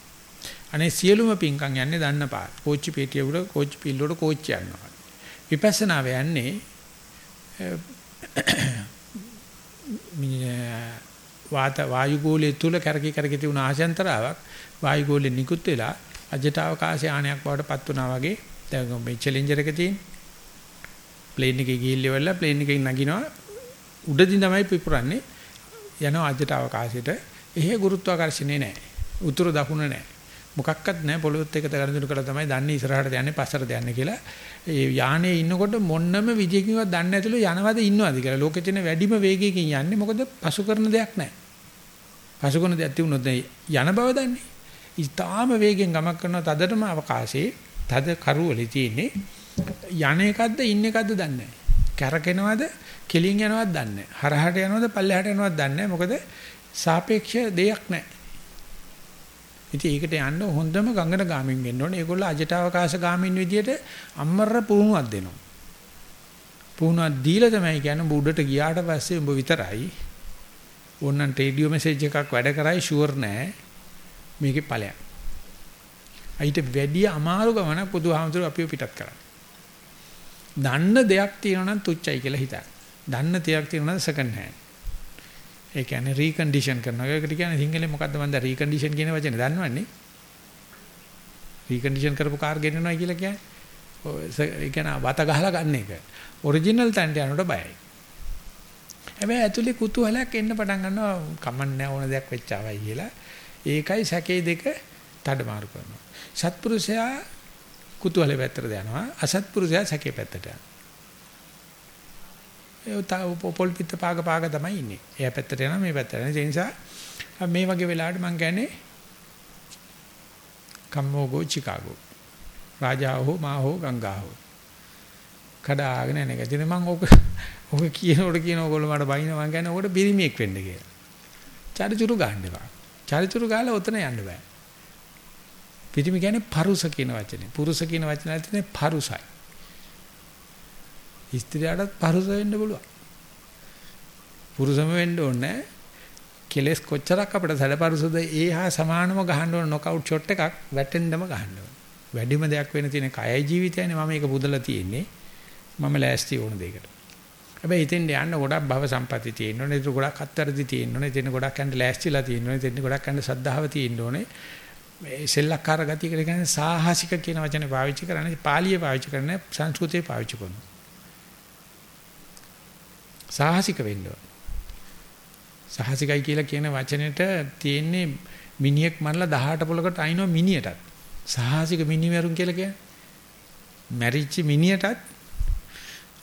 අනේ සියලුම පින්කම් යන්නේ දන්න පාර. කෝච්චි පෙට්ටිය උඩ කෝච්චි පිල්ල උඩ කෝච්චි යනවා. විපස්සනාව යන්නේ වාත වායුගෝලයේ තුල කරකි කරකි තියුණ ආශයන්තරාවක් වායුගෝලෙ නිකුත් වෙලා අජට අවකාශ යානයක් බවට පත් වුණා වගේ දැන් මේ චැලෙන්ජර් එක තියෙන ප්ලේන් එකේ ගිහිල්ලා වෙලා ප්ලේන් එකෙන් නගිනවා උඩදින් තමයි පිපුරන්නේ යනවා අජට අවකාශයට එහෙ ගුරුත්වාකර්ෂණේ නැහැ. උතුරු දකුණ නැහැ. මොකක්වත් නැහැ. පොළොවත් එක තරඳුන කළා තමයි දන්නේ ඉස්සරහට යන්නේ පස්සට යන්නේ කියලා. ඒ යානේ ඉන්නකොට මොන්නම විදියකින්වත් දන්නේ නැතිලු යනවද ඉන්නවද කියලා. ලෝකෙ තියෙන වැඩිම වේගයකින් යන්නේ මොකද? පසු කරන දෙයක් නැහැ. පසු කරන දෙයක් තිබුණොත් යන බව දන්නේ. ඉතාලම වේගෙන් ගමක් කරන තදටම අවකාශයේ තද කරුවලේ තියෙන්නේ යන එකක්ද ඉන්න එකක්ද දන්නේ නැහැ. කැරකෙනවද කෙලින් යනවද දන්නේ නැහැ. හරහට යනවද පල්ලෙහාට යනවද දන්නේ නැහැ. මොකද සාපේක්ෂ දෙයක් නැහැ. ඉතින් ඒකට යන්න හොඳම ගංගන ගාමින් වෙන්න ඕනේ. ඒගොල්ලෝ අජටවකාශ ගාමින් විදියට අම්මර පුහුණුවක් දෙනවා. පුහුණුවක් දීලා තමයි කියන්නේ උඩට ගියාට පස්සේ උඹ විතරයි ඕනනම් රේඩියෝ මෙසේජ් එකක් වැඩ කරයි ෂුවර් නෑ. මේකේ ඵලයක්. අයිට වැඩි අමාරු ගමන බුදුහාමුදුරු අපිව පිටත් කරා. දන්න දෙයක් තියෙනවා නම් තුච්චයි කියලා හිතන්න. දන්න දෙයක් තියෙනවා නම් සෙකන්ඩ් හෑන්ඩ්. ඒ කියන්නේ රීකන්ඩිෂන් කරනවා. ඒකට කියන්නේ සිංහලෙන් මොකද්ද මන්ද රීකන්ඩිෂන් කියන වචනේ දන්නවන්නේ? රීකන්ඩිෂන් කරපු කාර් ගෙන්නනවා කියලා කියන්නේ. ඒ කියන්නේ වත ගහලා ගන්න එක. ඔරිජිනල් තැනට යනකොට බයයි. හැබැයි ඇතුලේ කුතුහලයක් එන්න පටන් ගන්නවා කමන්නේ ඕන දෙයක් වෙච්චාවයි කියලා. ඒකයි සැකේ දෙක තඩමාරු කරනවා. සත්පුරුෂයා කුතුහලෙ පැත්තට යනවා. අසත්පුරුෂයා සැකේ පැත්තට යනවා. ඒ පොල් පිට පාග පාග තමයි ඉන්නේ. එයා පැත්තට යනවා මේ පැත්තට යනවා. ඒ නිසා මේ වගේ වෙලාවට මම කියන්නේ කම්මෝගෝ චිකාගෝ. රාජා හෝ මා හෝ ගංගා හෝ. කඩාගෙන යන එක. ඉතින් මම ඕක ඕක කියනකොට කියන ඕගොල්ලෝ මට බයින මම කියන්නේ ඕකට පිරිමියෙක් වෙන්න කියලා. චරිචුරු ගන්න එපා. චරිචුරු ගාලා උතන යන්න බෑ. පිරිමි කියන්නේ පරුස කියන වචනේ. පුරුෂ කියන වචනේ තියෙන්නේ පරුසයි. ස්ත්‍රියටත් පරුස වෙන්න පුළුවන්. පුරුෂම වෙන්න ඕනේ කෙලස් කොච්චරක් අපිට සැඩපරුසද ඒ හා සමානම ගහන්න ඕන නොකවුට් ෂොට් එකක් වැටෙන්නම ගහන්න ඕන. වැඩිම දෙයක් වෙන තියෙන කයයි ජීවිතයනේ මම මේක බුදලා තියෙන්නේ. මම ලෑස්ති වුණ දෙයකට. හැබැයි ඉතින් යන්න ගොඩක් භව සම්පatti තියෙන්න ඕනේ. ඒක ගොඩක් අත්තරදි තියෙන්න ඕනේ. ඉතින් ගොඩක් යන්න ලෑස්තිලා තියෙන්න ඕනේ. ඉතින් ගොඩක් යන්න සද්ධාව තියෙන්න ඕනේ. මේ සෙල්ලක්කාර ගතිය කියන්නේ සාහසික කියන වචනේ පාවිච්චි කරන්නේ පාලිය පාවිච්චි කරන්නේ සංස්කෘතේ පාවිච්චි කරනවා. සාහසික වෙන්න ඕනේ. සාහසිකයි කියලා කියන වචනෙට තියෙන්නේ මිනිහෙක් මරලා 18 පොලකට අයින්ව මිනියටත්. සාහසික මිනිමරුන් කියලා කියන්නේ. මැරිච්ච මිනියටත්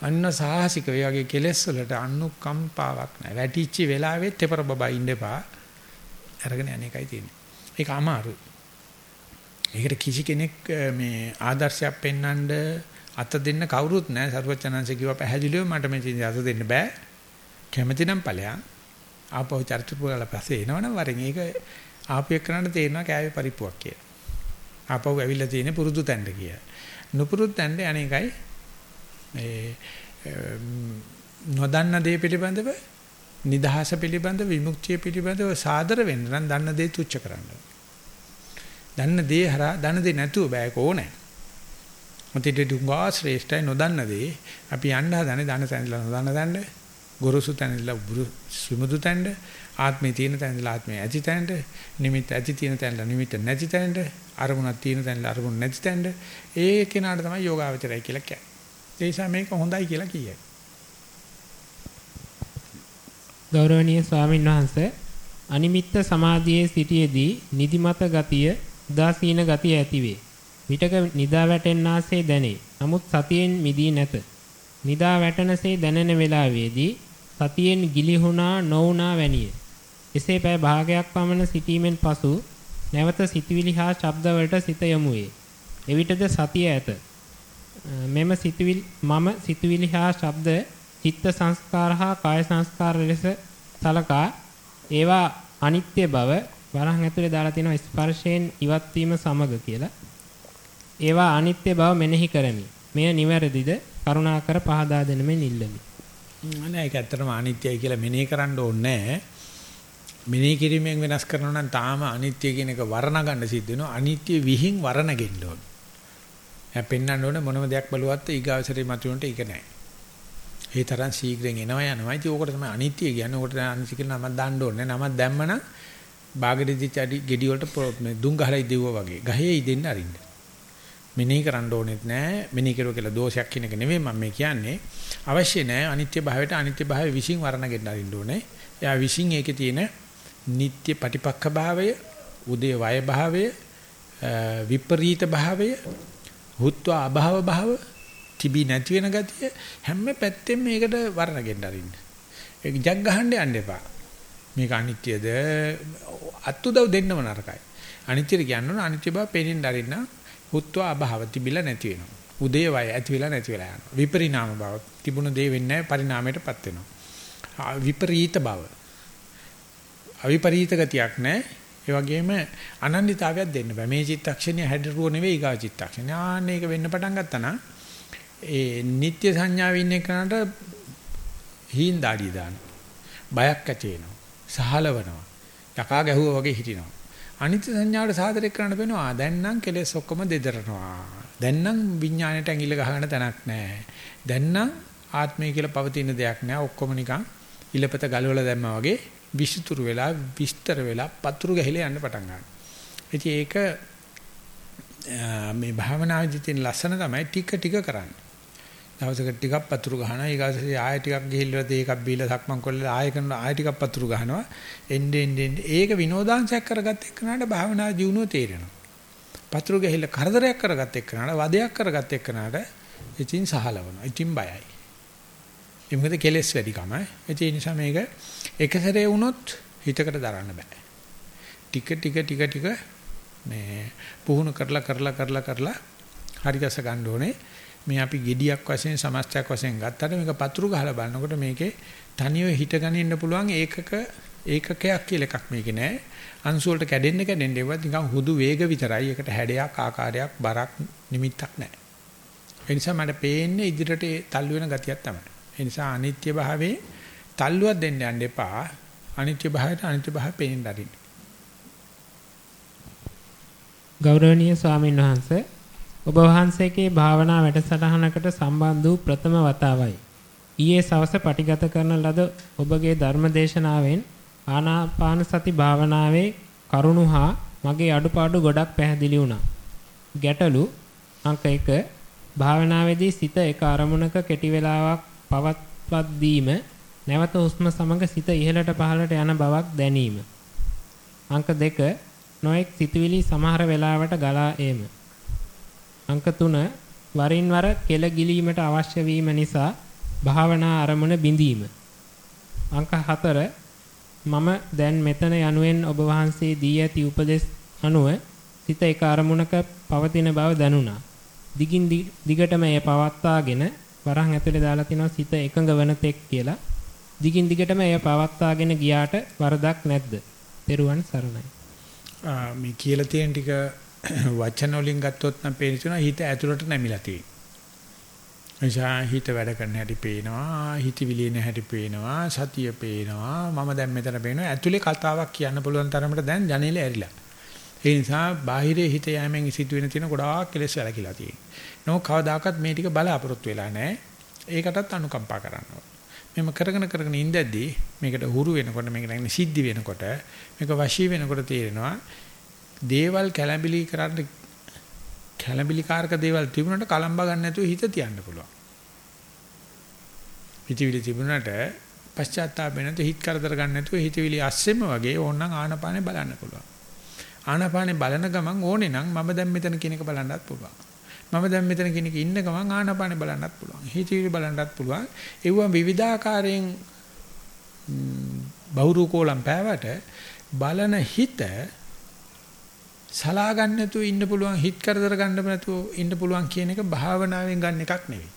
අන්න සාහසික ඒ වගේ කෙලෙස් වලට අනුකම්පාවක් නැහැ. වැටිච්ච වෙලාවෙත් තෙපර බබා ඉන්න එපා. අරගෙන යන එකයි තියෙන්නේ. ඒක අමාරුයි. ඒකට කිසි කෙනෙක් මේ ආදර්ශයක් පෙන්වන්න අත දෙන්න කවුරුත් නැහැ. සරුවචනංශ කිව්වා පැහැදිලිව මට මේ තියෙන අත දෙන්න බෑ. කැමති නම් ඵලයන් ආපහු චර්ච පුරලා පස්සේ එනවනම් වරෙන් ඒක ආපු එක්කනට තේරෙනවා කෑවේ පරිප්පුවක් කියලා. ආපහු ඇවිල්ලා තියෙන පුරුදු තැන්න කියලා. නුපුරුදු තැන්න අනේකයි මේ නොදන්න දේ පිළිබඳව නිදහස පිළිබඳ විමුක්තිය පිළිබඳව සාදර වෙන්න නම් දන්න දේ තුච්ච කරන්න. දන්න දේ හරහා දන්න දේ නැතුව බෑ කොහොනේ. මොතිට දුංගා ශ්‍රේෂ්ඨයි නොදන්න දේ අපි යන්න හදනේ දන්න තැනලා නොදන්න තැනට ගොරොසු තැනලා සුමුදු තැනට ආත්මේ තියෙන තැනලා ආත්මේ ඇති තැනට නිමිත්ත ඇති තියෙන තැනලා නිමිත්ත නැති තැනට අරමුණක් තියෙන තැනලා අරමුණ නැති තැනට ඒ කෙනාට තමයි යෝගාවචරය කියලා කියන්නේ. ඒ නිසා මේක හොඳයි කියලා කියයි. ගෞරවනීය ස්වාමීන් වහන්සේ අනිමිත්ත සමාධියේ සිටියේදී නිදිමත ගතිය උදාසීන ගතිය ඇතිවේ. විටක නිදා වැටෙන්නාසේ දැනේ. නමුත් සතියෙන් මිදී නැත. නිදා වැටෙනසේ දැනෙන වේලාවේදී සතියෙන් ගිලිහුණා නොඋනා වැනිය. එසේ පැය භාගයක් පමණ සිටීමෙන් පසු නැවත සිතවිලි හා ශබ්ද වලට සිත යොමු වේ. එවිටද සතිය ඇත. මෙම සිතවිලි මම සිතවිලි හා ශබ්ද චිත්ත සංස්කාර හා කාය සංස්කාර ලෙස සලකා ඒවා අනිත්‍ය බව වරහන් ඇතුලේ දාලා තියෙනවා ස්පර්ශයෙන් ඉවත් වීම සමග කියලා. ඒවා අනිත්‍ය බව මෙනෙහි කරමි. මෙය නිවැරදිද? කරුණාකර පහදා දෙන මෙන් ඉල්ලමි. නෑ ඒක ඇත්තටම අනිත්‍යයි කියලා මෙනෙහි කරන්න ඕනේ මෙනෙහි කිරීමෙන් වෙනස් කරනවා නම් තාම අනිත්‍ය කියන එක වර්ණ ගන්න සිද්ධ වෙනවා. අනිත්‍ය විහිං වර්ණ ගෙන්න ඕනේ. දැන් පෙන්වන්න ඕනේ මොනම දෙයක් බලුවත් ඊගාවසරේ මතුවෙන්නට ඒක නෑ. ඒ තරම් ශීඝ්‍රයෙන් එනවා යනවා. ඉතින් ඕකට තමයි අනිත්‍ය කියන්නේ. ඕකට අනිත්‍ය කියලා නමක් දාන්න ඕනේ. නමක් දැම්මනම් බාගෙඩි චඩි ගෙඩි වලට මේ දුම් ගහලා ඉදෙව්වා වගේ. ගහේ ඉදෙන්න අරින්න. මෙනෙහි කරන්න ඕනෙත් නෑ. මෙනෙහි කරුවා කියලා දෝෂයක් කියන එක නෙමෙයි මම මේ කියන්නේ. අවශ්‍ය නෑ අනිත්‍ය භාවයට අනිත්‍ය භාවය විශ්ින් වර්ණ ගෙන්න අරින්න ඕනේ. එයා විශ්ින් ඒකේ තියෙන නিত্য පටිපක්ඛ භාවය, උදේ වය භාවය, විපරීත භාවය හුත්වා අභාව භාව තිබි නැති වෙන ගතිය හැම පැත්තෙම මේකට වර්ණ ගෙන්න අරින්න. ඒක ජග් ගහන්න යන්න එපා. මේක අනිත්‍යද අත්උදව් දෙන්නම නරකයි. අනිත්‍යද කියන්න අනිත්‍ය බව පේනින්න අරින්න හුත්වා අභාව තිබිලා නැති වෙනවා. උදේ වය ඇති වෙලා නැති වෙලා යනවා. විපරිණාම බව තිබුණ දේ වෙන්නේ නැහැ පරිණාමයටපත් වෙනවා. විපරීත බව. අවිපරීත ගතියක් නැහැ. ඒ වගේම අනන්‍යතාවයක් දෙන්න බෑ. මේ චිත්තක්ෂණය හැඩරුව නෙවෙයි ඊගා චිත්තක්ෂණය. ආන්න ඒක වෙන්න පටන් ගත්තා නම් ඒ නිත්‍ය සංඥාවේ ඉන්න කෙනාට හීන් දාඩිය දාන. බයක් ඇති වෙනවා. සහලවනවා. යකා ගැහුවා වගේ හිටිනවා. අනිත්‍ය සංඥාවට සාදරයක් කරන්න වෙනවා. දැන් නම් කෙලෙස් ඔක්කොම දෙදරනවා. දැන් නම් විඥාණයට ඇඟිල්ල ගහගන්න තැනක් නැහැ. දැන් නම් ආත්මය කියලා පවතින දෙයක් නැහැ. ඔක්කොම නිකන් ඉලපත ගලවලා දැම්මා වගේ විස්තර වෙලා විස්තර වෙලා පතුරු ගහලා යන්න පටන් ගන්නවා. ඉතින් ඒක මේ භාවනාවේදී තියෙන ලස්සන තමයි ටික ටික කරන්නේ. දවසකට ටිකක් පතුරු ගහනවා. ඊගාසේ ආයෙ ටිකක් ගිහිල්ලා ඒකක් බීලා සක්මන් කරලා ආයෙ කරනවා ආයෙ ටිකක් පතුරු ගහනවා. එන්නේ එන්නේ ඒක විනෝදාංශයක් කරගත්ත එක්කනට භාවනා ජීවණුව තේරෙනවා. පතුරු ගහිල්ලා කරදරයක් කරගත්ත එක්කනට වදයක් කරගත්ත එක්කනට ඉතින් සහලවනවා. ඉතින් බයයි. ඒ මොකද කෙලස් වැඩිකම. ඒ නිසා මේක එක සැරේ වුණොත් හිතකට දරන්න බෑ. ටික ටික ටික ටික මේ පුහුණු කරලා කරලා කරලා කරලා හරි ගස ගන්න ඕනේ. මේ අපි gediyak වශයෙන් සමස්තයක් වශයෙන් ගත්තට මේක පතුරු ගහලා බලනකොට මේකේ තනියම හිටගෙන ඉන්න පුළුවන් ඒකක ඒකකයක් කියලා එකක් මේකේ නෑ. අංශු වලට කැඩෙන්න කැඩෙන්න ඒවත් නිකන් හුදු වේග විතරයි. ඒකට හැඩයක් ආකාරයක් බරක් නිමිත්තක් නෑ. ඒ නිසා මට පේන්නේ ඉදිරියට තල්ලු වෙන ගතියක් තමයි. ඒ නිසා අනිත්‍ය භාවයේ තල්ලුවක් දෙන්න යන්න එපා. අනිත්‍ය භාවයට අනිත්‍ය භාවය පේන්න අරින්න. ගෞරවනීය ස්වාමීන් වහන්සේ ඔබ වහන්සේගේ භාවනා වැඩසටහනකට සම්බන්ධ වූ ප්‍රථම වතාවයි. ඊයේ සවස පටිගත කරන ලද ඔබගේ ධර්මදේශනාවෙන් ආනාපාන සති භාවනාවේ කරුණු හා මගේ අඩුපාඩු ගොඩක් පැහැදිලි වුණා. ගැටලු අංක 1 භාවනාවේදී සිත එක අරමුණක කෙටි වේලාවක් පවත්වත් දීම නැවත හුස්ම සමග සිත ඉහළට පහළට යන බවක් දැනීම. අංක 2 නොඑක් සිතුවිලි සමහර වෙලාවට ගලා ඒම. අංක 3 වරින් වර කෙල ගිලීමට අවශ්‍ය වීම නිසා භාවනා අරමුණ බිඳීම. අංක 4 මම දැන් මෙතන යනුවෙන් ඔබ වහන්සේ දී ඇති උපදෙස් අනුව සිත එක අරමුණක පවතින බව දැනුණා. දිගින් දිගටම එය පවත්වාගෙන වරහන් ඇතුලේ දාලා තිනවා සිත එකඟ වන තෙක් කියලා. දිගින් දිගටම එය පවත්වාගෙන ගියාට වරදක් නැද්ද? තෙරුවන් සරණයි. මේ කියලා තියෙන ටික වචන වලින් ගත්තොත් නම් පේන තුන හිත ඇතුළට නැමිලා තියෙනවා. එනිසා හිත වැඩ කරන හැටි පේනවා, හිතවිලි එන හැටි පේනවා, සතිය පේනවා. මම දැන් මෙතන පේනවා. ඇතුලේ කතාවක් කියන්න පුළුවන් තරමට දැන් ජනේලේ ඇරිලා. ඒ නිසා බාහිරේ හිත යෑමෙන් සිදුවෙන තියෙන ගොඩාක් කෙලෙස් වැලකිලා තියෙනවා. නෝ කවදාකවත් මේ ටික බලාපොරොත්තු වෙලා නැහැ. ඒකටත් අනුකම්පා කරන්න ඕන. මෙම කරගෙන කරගෙන ඉඳද්දී මේකට හුරු වෙනකොට මේක නැගෙන සිද්ධි වෙනකොට මේක වශී වෙනකොට තේරෙනවා දේවල් කැළඹිලි කරන්න කැළඹිලිකාරක දේවල් තිබුණාට කලම්බ ගන්න නැතුව හිත තියන්න පුළුවන්. හිතවිලි තිබුණාට පශ්චාත්තාප වෙනත හිත කරදර ගන්න නැතුව හිතවිලි අස්සෙම වගේ ඕනනම් ආනපානේ බලන්න පුළුවන්. ආනපානේ බලන ගමන් ඕනේ නම් මම දැන් මෙතන කියන එක බලන්නත් පුළුවන්. මම දැන් මෙතන කියන එක ඉන්න ගමන් ආනපානේ බලන්නත් පුළුවන්. හිතවිලි බලන්නත් පුළුවන්. ඒව විවිධාකාරයෙන් බහුරූකෝලම් පෑවට බලන හිත සලා ගන්න නැතුව ඉන්න පුළුවන් හිත කරදර ගන්න නැතුව ඉන්න පුළුවන් කියන එක භාවනාවෙන් ගන්න එකක් නෙවෙයි.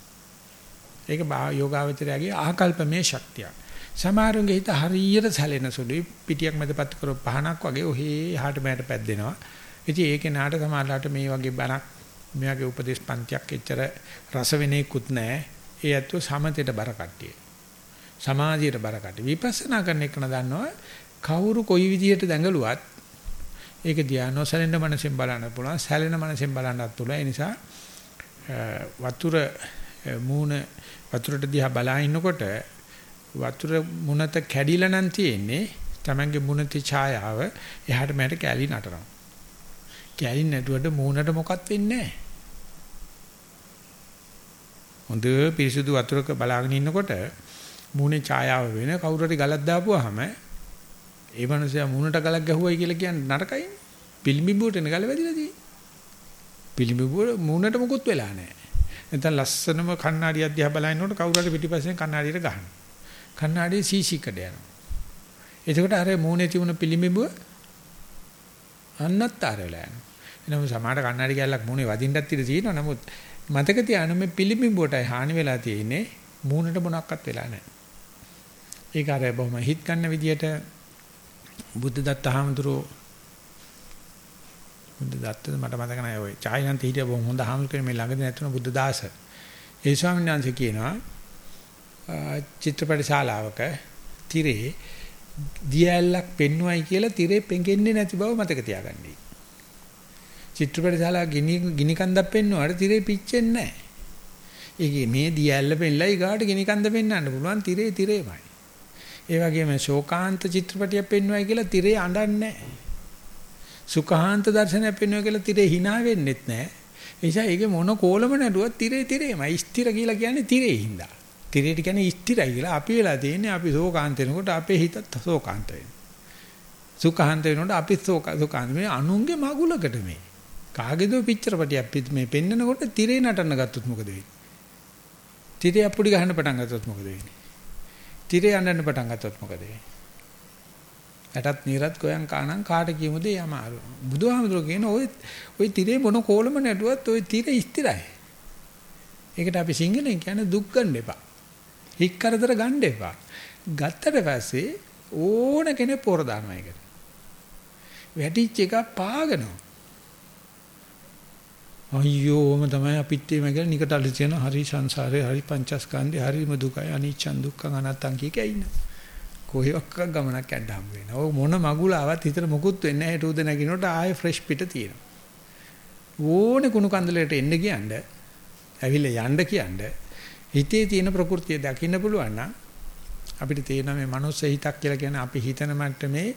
ඒක යෝගාවචරයාගේ ආකල්පමේ ශක්තිය. සමහරුන්ගේ හිත හරියට සැලෙන සුළුයි පිටියක් මැදපත් කරව පහනක් වගේ ඔහේ එහාට මෙහාට පැද්දෙනවා. ඉතින් ඒකේ නාට සමහරලාට මේ වගේ බණක් මේ වගේ උපදේශ පන්තියක් එච්චර රස වෙනේකුත් නැහැ. ඒ ඇත්තෝ සමතේට බර කට්ටිය. සමාධියට බර කට්ටිය. විපස්සනා කරන එක නදන්නවා කවුරු කොයි විදියට දැඟලුවත් ඒක දිහා නොසැලෙන මනසෙන් බලන්න පුළුවන්. සැලෙන මනසෙන් බලන්නත් පුළුවන් ඒ නිසා වතුර මූණ වතුරට දිහා බලා ඉන්නකොට වතුර මුණත කැඩිලා නම් තියෙන්නේ Tamange මුණති ඡායාව එහාට මෙහාට කැලි නටනවා. කැලි නැටුවට මූණට මොකත් වෙන්නේ නැහැ. හොඳ පිරිසුදු වතුරක බලාගෙන ඉන්නකොට මූණේ ඡායාව වෙන කවුරු හරි ගලක් දාපුවාම ඒ මනුස්සයා මූණට ගලක් ගැහුවයි කියලා කියන්නේ නරකයිනේ. පිළිඹුවට එන ගල වැදිලා තියෙන්නේ. පිළිඹුව මූණට මොකුත් වෙලා නැහැ. නැත්නම් ලස්සනම කණ්ණාඩියක් දිහා බලනකොට කවුරු හරි පිටිපස්සෙන් කණ්ණාඩියට ගහනවා. කණ්ණාඩියේ සීසී කඩ යනවා. එතකොට අර මූණේ තිබුණ පිළිඹුව අන්නත්තර වෙලා යනවා. එනම සමහර කණ්ණාඩි කැල්ලක් මූණේ වදින්නත් ඉඩ තියෙනවා. නමුත් මතක තියාගන්න මේ පිළිඹුවටයි හානි වෙලා තියෙන්නේ මූණට මොනක්වත් වෙලා නැහැ. ඒක අර බොහොම හිත ගන්න විදියට බුද්ධ දත්ත හාමුදුරුවෝ බුද්ධ දත්තද මට මතක නැහැ ඔය චායනන්ත හිටිය බොහොම හොඳ හාමුදුරුවෝ මේ ළඟදී නැතුණ බුද්ධ දාස. ඒ ස්වාමීන් වහන්සේ කියනවා චිත්‍රපට ශාලාවක තිරේ දියැලක් පෙන්වයි කියලා තිරේ පෙඟෙන්නේ නැති බව මතක තියාගන්නයි චිත්‍රපට ශාලාව ගිනි ගිනි කන්දක් පෙන්වුවාට තිරේ පිච්චෙන්නේ නැහැ ඒකේ මේ දියැල්ල පෙන්ලා ඊගාට ගිනි කන්ද පෙන්වන්න පුළුවන් තිරේ තිරේමයි. ඒ වගේම ශෝකාන්ත චිත්‍රපටියක් පෙන්වයි කියලා තිරේ අඬන්නේ සුඛාන්ත දර්ශනයක් පෙන්වනවා කියලා තිරේ hina වෙන්නෙත් නැහැ. ඒ නිසා ඒකේ මොන කෝලම නැඩුවත් තිරේ තිරේමයි. ස්ථිර කියලා කියන්නේ තිරේ හින්දා. තිරේට කියන්නේ ස්ථිරයි කියලා. අපි වෙලා තියෙන්නේ අපි සෝකාන්ත වෙනකොට අපේ හිතත් සෝකාන්ත වෙනවා. සුඛාන්ත වෙනකොට අපි සෝකාන්ත මේ අනුන්ගේ මගුලකට මේ. කාගේද පිච්චර පටියක් මේ පෙන්නකොට තිරේ නටන්න ගත්තොත් මොකද වෙන්නේ? තිරේ අපුඩි ගහන්න පටන් ගත්තොත් මොකද වෙන්නේ? තිරේ අඬන්න පටන් ගත්තොත් මොකද වෙන්නේ? ඇටත් නිරත් ගෝයන් කාණන් කාට කියමුද යමාරු. බුදුහාමුදුරුවෝ කියන ඔය ඔය තිරේ මොන කෝලම නැටුවත් ඔය තිර ස්ථිරයි. ඒකට අපි සිංහලෙන් කියන්නේ දුක් ගන්න එපා. හික් කරදර ගන්න එපා. ගත්තට පස්සේ ඕන කෙනෙක් පොර දානවා ඒකට. වැටිච්ච එක පාගනවා. අයියෝම තමයි අපිත් මේ කියලා නිකටලි තියෙන හරි සංසාරේ හරි පංචස්කන්ධේ හරිම දුකයි අනිච්චන් දුක්ඛං අනත්තං කිය කිය ඉන්න. කොහෙවත් ගමනක් යන්න හම් වෙනවා. ඔය මොන මගුලාවත් හිතට මොකුත් වෙන්නේ නැහැ. හෙට උදේ නැගිනකොට ආයෙ ෆ්‍රෙෂ් පිට තියෙනවා. ඕනේ කුණු කන්දලයට එන්න කියන්නේ ඇවිල්ලා යන්න කියන්නේ හිතේ තියෙන ප්‍රകൃතිය දකින්න පුළුවන් නම් අපිට තේරෙනවා මේ මනුස්ස හිතක් කියලා කියන්නේ අපි හිතන මට්ටමේ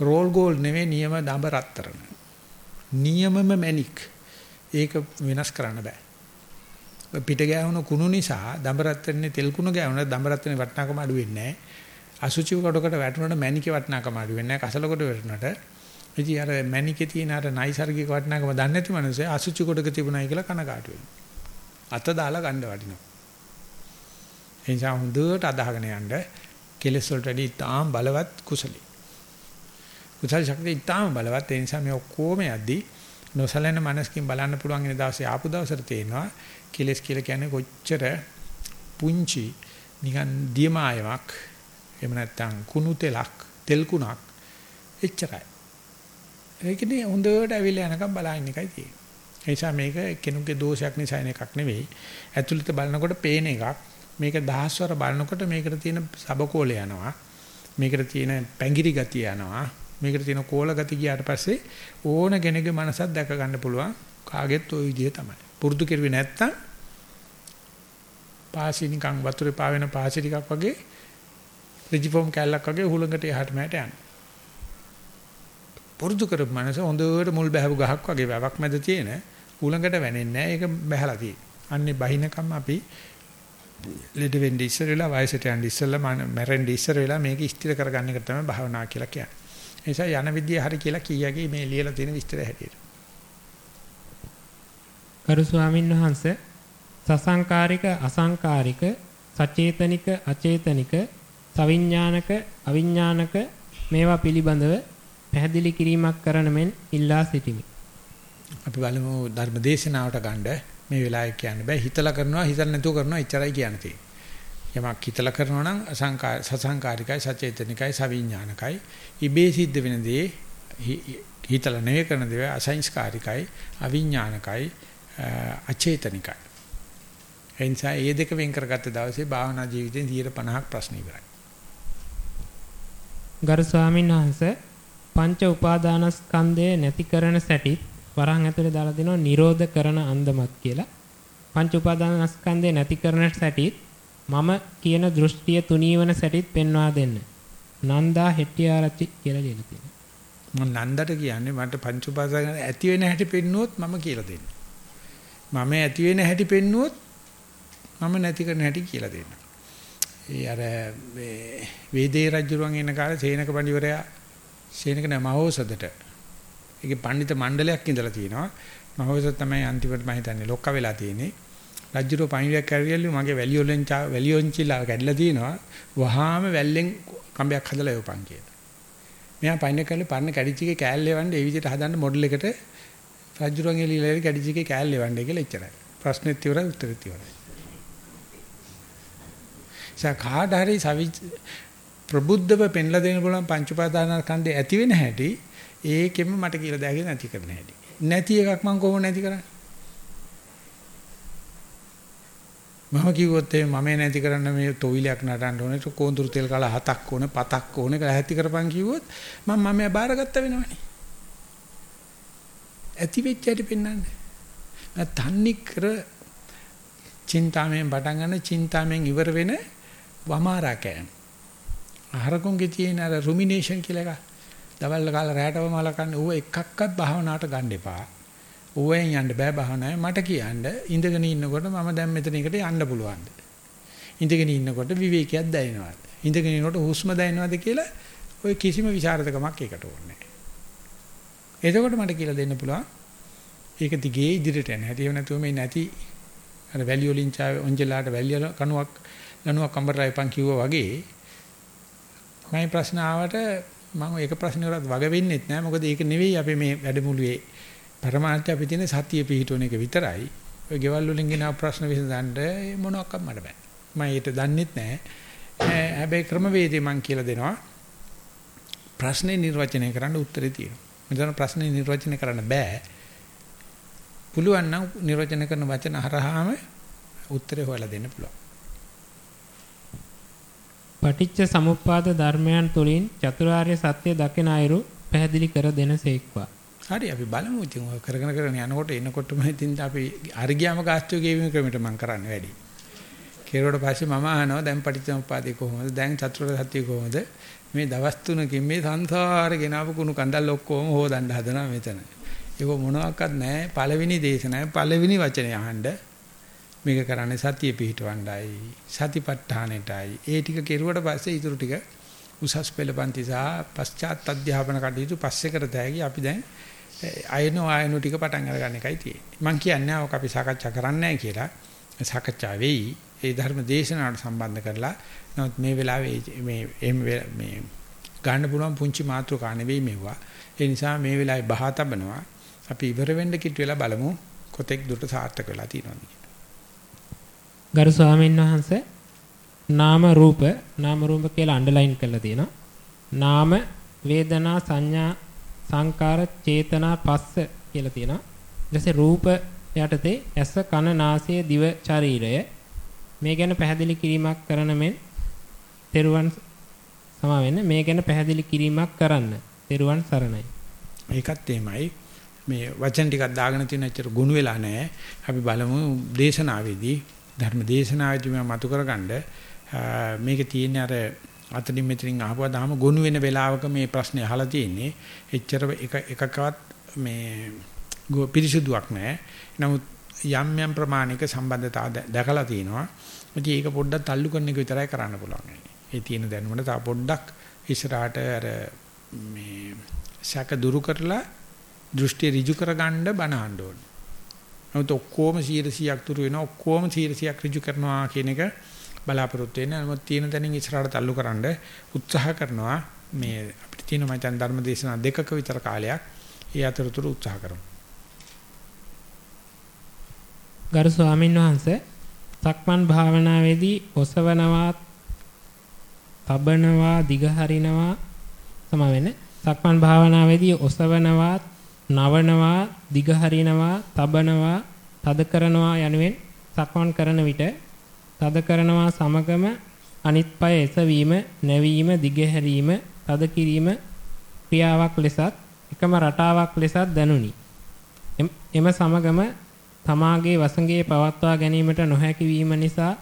රෝල් ගෝල් නෙවෙයි නියම දඹ රත්තරන. නියමම මැනික්. ඒක වෙනස් කරන්න බෑ. පිට ගෑවුණු කුණු නිසා දඹ රත්තරනේ තෙල් කුණු ගෑවුණා දඹ රත්තරනේ වටනාකම අඩු වෙන්නේ නැහැ. අසුචි කොටකට වැටුණාට මැනිකේ වටනාකම අඩු වෙන්නේ නැහැ. කසල කොට වැටුණාට ඉතින් අර මැනිකේ තියෙන අර නයිසර්ගික වටනාකම දන්නේ නැති මනුස්සය අසුචි කොටක තිබුණයි කියලා කනගාටු වෙනවා. අත දාලා ගන්න වටිනවා. ඒ නිසා හොඳට අදහගෙන යන්න කෙලෙස් වලට වැඩි තාම බලවත් කුසලයි. කුසල ශක්තිය තාම බලවත් ඒ නිසා මේ ඔක්කොම යද්දී නොසලෙන මනසකින් බලන්න පුළුවන් ඉන දවසේ ආපු දවසට තේනවා කෙලෙස් කියලා කියන්නේ කොච්චර පුංචි නිකන් දියමායක් එහෙම නැත්නම් කුණු තෙලක් තෙල් කුණක් එච්චරයි. ඒකනේ හොඳට ඇවිල්ලා යනකම් බලන්න එකයි තියෙන්නේ. ඒ නිසා මේක කෙනෙකුගේ දෝෂයක් නිසා එන එකක් නෙවෙයි. ඇතුළත බලනකොට පේන එකක්. මේක දහස්වර බලනකොට මේකට තියෙන සබකෝල යනවා. මේකට තියෙන පැංගිරි ගතිය යනවා. මේකට තියෙන කෝල ගති ගියාට පස්සේ ඕන කෙනෙකුගේ මනසක් දැක ගන්න පුළුවන්. කාගෙත් ওই විදිය තමයි. පුරුදු කෙරුවේ නැත්තම් පාසි නිකන් වතුරේ පාවෙන පාසි ටිකක් වගේ රිජිෆෝම් කැල්ලක් වගේ හුලඟට එහාට මෙහාට යනවා. පුරුදු කරපු මනස හොඳට මුල් බැහැපු ගහක් වගේ වැවක් මැද තියෙන හුලඟට වැනෙන්නේ නැහැ. ඒක බැහැලා තියෙන්නේ. අන්නේ බහිනකම් අපි ලෙඩ වෙන්න ඉස්සර වෙලා වයසට යන්න ඉස්සෙල්ලා මැරෙන්න ඉස්සර වෙලා මේක ස්ථිර කරගන්න එක තමයි භාවනා කියලා කියන්නේ. නිසා යන විදිය හරි කියලා කීයගේ මේ ලියලා තියෙන විස්තර හැටියට. කරු ස්වාමින් වහන්සේ සසංකාරික අසංකාරික සචේතනික අචේතනික සවිඥානික අවිඥානික මේවා පිළිබඳව පැහැදිලි කිරීමක් කරන මෙන් ඉල්ලා සිටිමි. අපි බලමු ධර්ම දේශනාවට ගන්න මේ වෙලාවේ කියන්න බෑ හිතලා කරනවා හිතලා නැතුව කරනවා එච්චරයි කියන්න තියෙන්නේ. යමක් හිතලා කරනවා නම් අසංකාර සසංකාරිකයි සචේතනිකයි සවිඥානිකයි ඉබේ සිද්ධ වෙන දේ හිතලා නෙවෙයි කරන දේ අසංස්කාරිකයි අවිඥානිකයි අචේතනිකයි. එනිසා මේ දෙක වෙන් කරගත්ත දවසේ භාවනා ජීවිතේ 50ක් ප්‍රශ්න ඉවරයි. ගරු ස්වාමීන් වහන්සේ පංච උපාදානස්කන්ධය නැති කරන සැටිත් වරහන් ඇතුලේ දාලා දෙනවා නිරෝධ කරන අන්දමත් කියලා. පංච උපාදානස්කන්ධය නැති කරන සැටිත් මම කියන දෘෂ්ටිය තුනීවන සැටිත් පෙන්වා දෙන්න. නන්දා හෙට්ටිආරච්චි කියලා ලියලා තියෙනවා. මම නන්දට කියන්නේ මට පංච උපාදාන ඇති වෙන හැටි පෙන්නුවොත් මම කියලා දෙන්න. මම ඇති වෙන හැටි පෙන්නුවොත් මම නැති කරන හැටි කියලා දෙන්න. ඒ අර වේදේ රජුරුවන් එන කාලේ සේනක පඬිවරයා සේනක නෑ මහෝසදට ඒකේ පඬිත මණ්ඩලයක් ඉඳලා තියෙනවා. මහවස තමයි අන්තිමට මම හිතන්නේ ලොක්ක වෙලා තියෙන්නේ. රජ්ජුරෝ පණිවිඩයක් කැරියලු මගේ වැලිය වලින් වැලිය වොන්චිලා කැඩලා තියෙනවා. වහාම වැල්ලෙන් කම්බයක් හදලා යවපන් කියලා. මෙයා පයින් කල්ලේ පරණ කැඩිච්චිගේ කෑල්ල ලෙවන්නේ ඒ විදිහට හදන්න මොඩල් එකට රජ්ජුරුවන් එළියලා කැඩිච්චිගේ කෑල්ල ලෙවන්නේ කියලා එච්චරයි. ප්‍රශ්නෙත් ඉවරයි උත්තරෙත් ඉවරයි. සකාඩ හරි සවි ප්‍රබුද්ධව පෙන්ලා දෙන්න පුළුවන් පංච උපාදානස්කන්ධය ඇති වෙන හැටි ඒකෙම මට කියලා දැගෙන නැති කරන්න හැටි. නැති එකක් මම කොහොම නැති කරන්නේ? මම කිව්වොත් ඒ මම නැති කරන්න මේ තොইলයක් නටන්න ඕනේ කොඳුරු තෙල් කල හතක් ඕනේ පතක් ඕනේ කියලා ඇති කරපන් කිව්වොත් මම මම බාරගත්ත වෙනවනේ. ඇති වෙච්ච හැටි පෙන්වන්නේ. තන්නි කර චින්තාමෙන් පටන් ගන්න චින්තාමෙන් ඉවර වෙන වමාරා කෑම. අහරකුන්ගේ තියෙන අර රුමිනේෂන් කියලා එකක්. දවල් කාලා රැටව මල කන්නේ ඌ එකක්වත් භාවනාවට ගන්න එපා. ඌවෙන් යන්න බෑ භාවනාවේ මට කියන්න ඉඳගෙන ඉන්නකොට මම දැන් මෙතන එකට යන්න පුළුවන්ද? ඉඳගෙන ඉන්නකොට විවේකයක් දැනෙනවද? ඉඳගෙන ඉන්නකොට හුස්ම දැනෙනවද කියලා ඔය කිසිම විචාරදකමක් ඒකට ඕනේ නැහැ. එතකොට මට කියලා දෙන්න පුළුවන් ඒක දිගේ ඉදිරියට යන හැටි. එහෙම නැතුව මේ නැති අර වැලිය වලින් චාවේ ඔන්ජලාට වැලිය කණුවක් ලණුවක් අම්බරලා එපන් කිව්වා වගේ මම ප්‍රශ්න ආවට මම ඒක ප්‍රශ්නවලත් වග වෙන්නෙත් නෑ මොකද ඒක නෙවෙයි අපි මේ වැඩමුළුවේ පරමාර්ථය අපි තියෙන සතිය පිහිටුවන එක විතරයි. ඔය ගෙවල් වලින් ගෙන ප්‍රශ්න විසඳන්න මොනවාක්වත් මට බෑ. මම ඒක දන්නෙත් නෑ. හැබැයි ක්‍රමවේදේ මම කියලා දෙනවා. ප්‍රශ්නේ නිර්වචනය කරන්න උත්තරේ තියෙනවා. මෙතන ප්‍රශ්නේ නිර්වචනය කරන්න බෑ. පුළුවන් නම් නිර්වචනය කරන වචන හරහාම උත්තරේ හොයලා දෙන්න පුළුවන්. පටිච්ච සමුප්පාද ධර්මයන් තුලින් චතුරාර්ය සත්‍ය දකින අයුරු පැහැදිලි කර දෙනසේක්වා. හරි අපි බලමු ඉතින් ඔය කරගෙන කරගෙන යනකොට එනකොටම ඉතින් අපි අරගියාම ගාස්තු ගෙවීම ක්‍රමයට මම කරන්නේ වැඩි. කෙරුවට පස්සේ මම අහනවා දැන් පටිච්චසමුප්පාදේ කොහොමද? දැන් චතුරාර්ය සත්‍ය කොහොමද? මේ දවස් තුනකින් මේ සංසාරේ ගෙනාවු කුණු කන්දල් ඔක්කොම හොදන්න හදනවා මෙතන. ඒක මොනවාක්වත් නැහැ. පළවෙනි දේශනාවේ පළවෙනි වචනේ අහන්න මේක කරන්නේ සතිය පිහිටවණ්ඩයි සතිපට්ඨානෙටයි. ඒ ටික කෙරුවට පස්සේ ඊටු ටික උසස් පෙළපන්ති සහ පශ්චාත් අධ්‍යාපන කටයුතු පස්සේ කරතෑගි අපි දැන් අයනෝ ආයනෝ ටික පටන් අරගන්න එකයි තියෙන්නේ. මම කියන්නේ ඔක අපි සාකච්ඡා කරන්නේ කියලා. සාකච්ඡා වෙයි. ඒ ධර්ම දේශනාවට සම්බන්ධ කරලා නමුත් මේ වෙලාවේ මේ මේ ගන්න පුළුවන් පුංචි මාතෘකා නෙවෙයි මෙවුවා. ඒ නිසා මේ වෙලාවේ බහා තබනවා. අපි ඉවර වෙන්න කිට් වෙලා බලමු කොතෙක් දුරට සාර්ථක වෙලා තියෙනවද කියලා. ගරු ස්වාමීන් වහන්සේ නාම රූප නාම රූප කියලා අන්ඩර්ලයින් කරලා තියෙනවා. නාම වේදනා සංඥා සංකාර චේතනා පස්ස කියලා තියෙනවා. ඊටසේ රූප යටතේ ඇස කන නාසය දිව ශරීරය මේ ගැන පැහැදිලි කිරීමක් කරන මෙන් තෙරුවන් සමා වෙන්න මේ ගැන පැහැදිලි කිරීමක් කරන්න. තෙරුවන් සරණයි. ඒකත් එමයයි මේ වචන ටිකක් දාගෙන තියෙන ඇත්තට ගුණ වෙලා නැහැ. අපි බලමු දේශනාවේදී ධර්ම දේශනාවේදී මම මතු කරගන්න මේක තියෙන්නේ අර අතනින් මෙතනින් අහපුවා දාම ගුණ වෙන වෙලාවක මේ ප්‍රශ්නේ අහලා තියෙන්නේ. එච්චර එක එකකවත් මේ පිරිසුදුවක් නැහැ. නමුත් යම් යම් ප්‍රමාණික සම්බන්ධතා දැකලා තිනවා. ඉතින් ඒක පොඩ්ඩක් තල්ලු කරන එක විතරයි කරන්න පුළුවන්. ඒ තියෙන දැනුමට තව පොඩ්ඩක් ඉස්සරහට අර මේ සැක දුරු කරලා දෘෂ්ටි ඍජු කරගන්න බණ අහන්න ඕනේ. නමුත් ඔක්කොම 100ක් තුරු වෙනවා ඔක්කොම 100ක් ඍජු කරනවා කියන එක බලාපොරොත්තු වෙන්නේ. නමුත් තියෙන තැනින් ඉස්සරහට තල්ලු කරන්න උත්සාහ කරනවා. මේ අපිට තියෙන මම දැන් ධර්ම දේශනා දෙකක විතර කාලයක් ඒ අතරතුර උත්සාහ කරමු. ගරු ස්වාමීන් වහන්සේ සක්මන් භාවනාවේදී ඔසවනවා තබනවා දිගහරිනවා සම වෙන්නේ සක්මන් භාවනාවේදී ඔසවනවා නවනවා, දිගහරිනවා, තබනවා, තද කරනවා යනුවෙන් සක්මන් කරන විට තද කරනවා සමගම අනිත් පාය එසවීම, නැවීම, දිගහැරීම, තද කිරීම ක්‍රියාවක් ලෙසත් එකම රටාවක් ලෙසත් දැනුනි. එම සමගම තමාගේ වසඟේ පවත්වා ගැනීමට නොහැකි වීම නිසා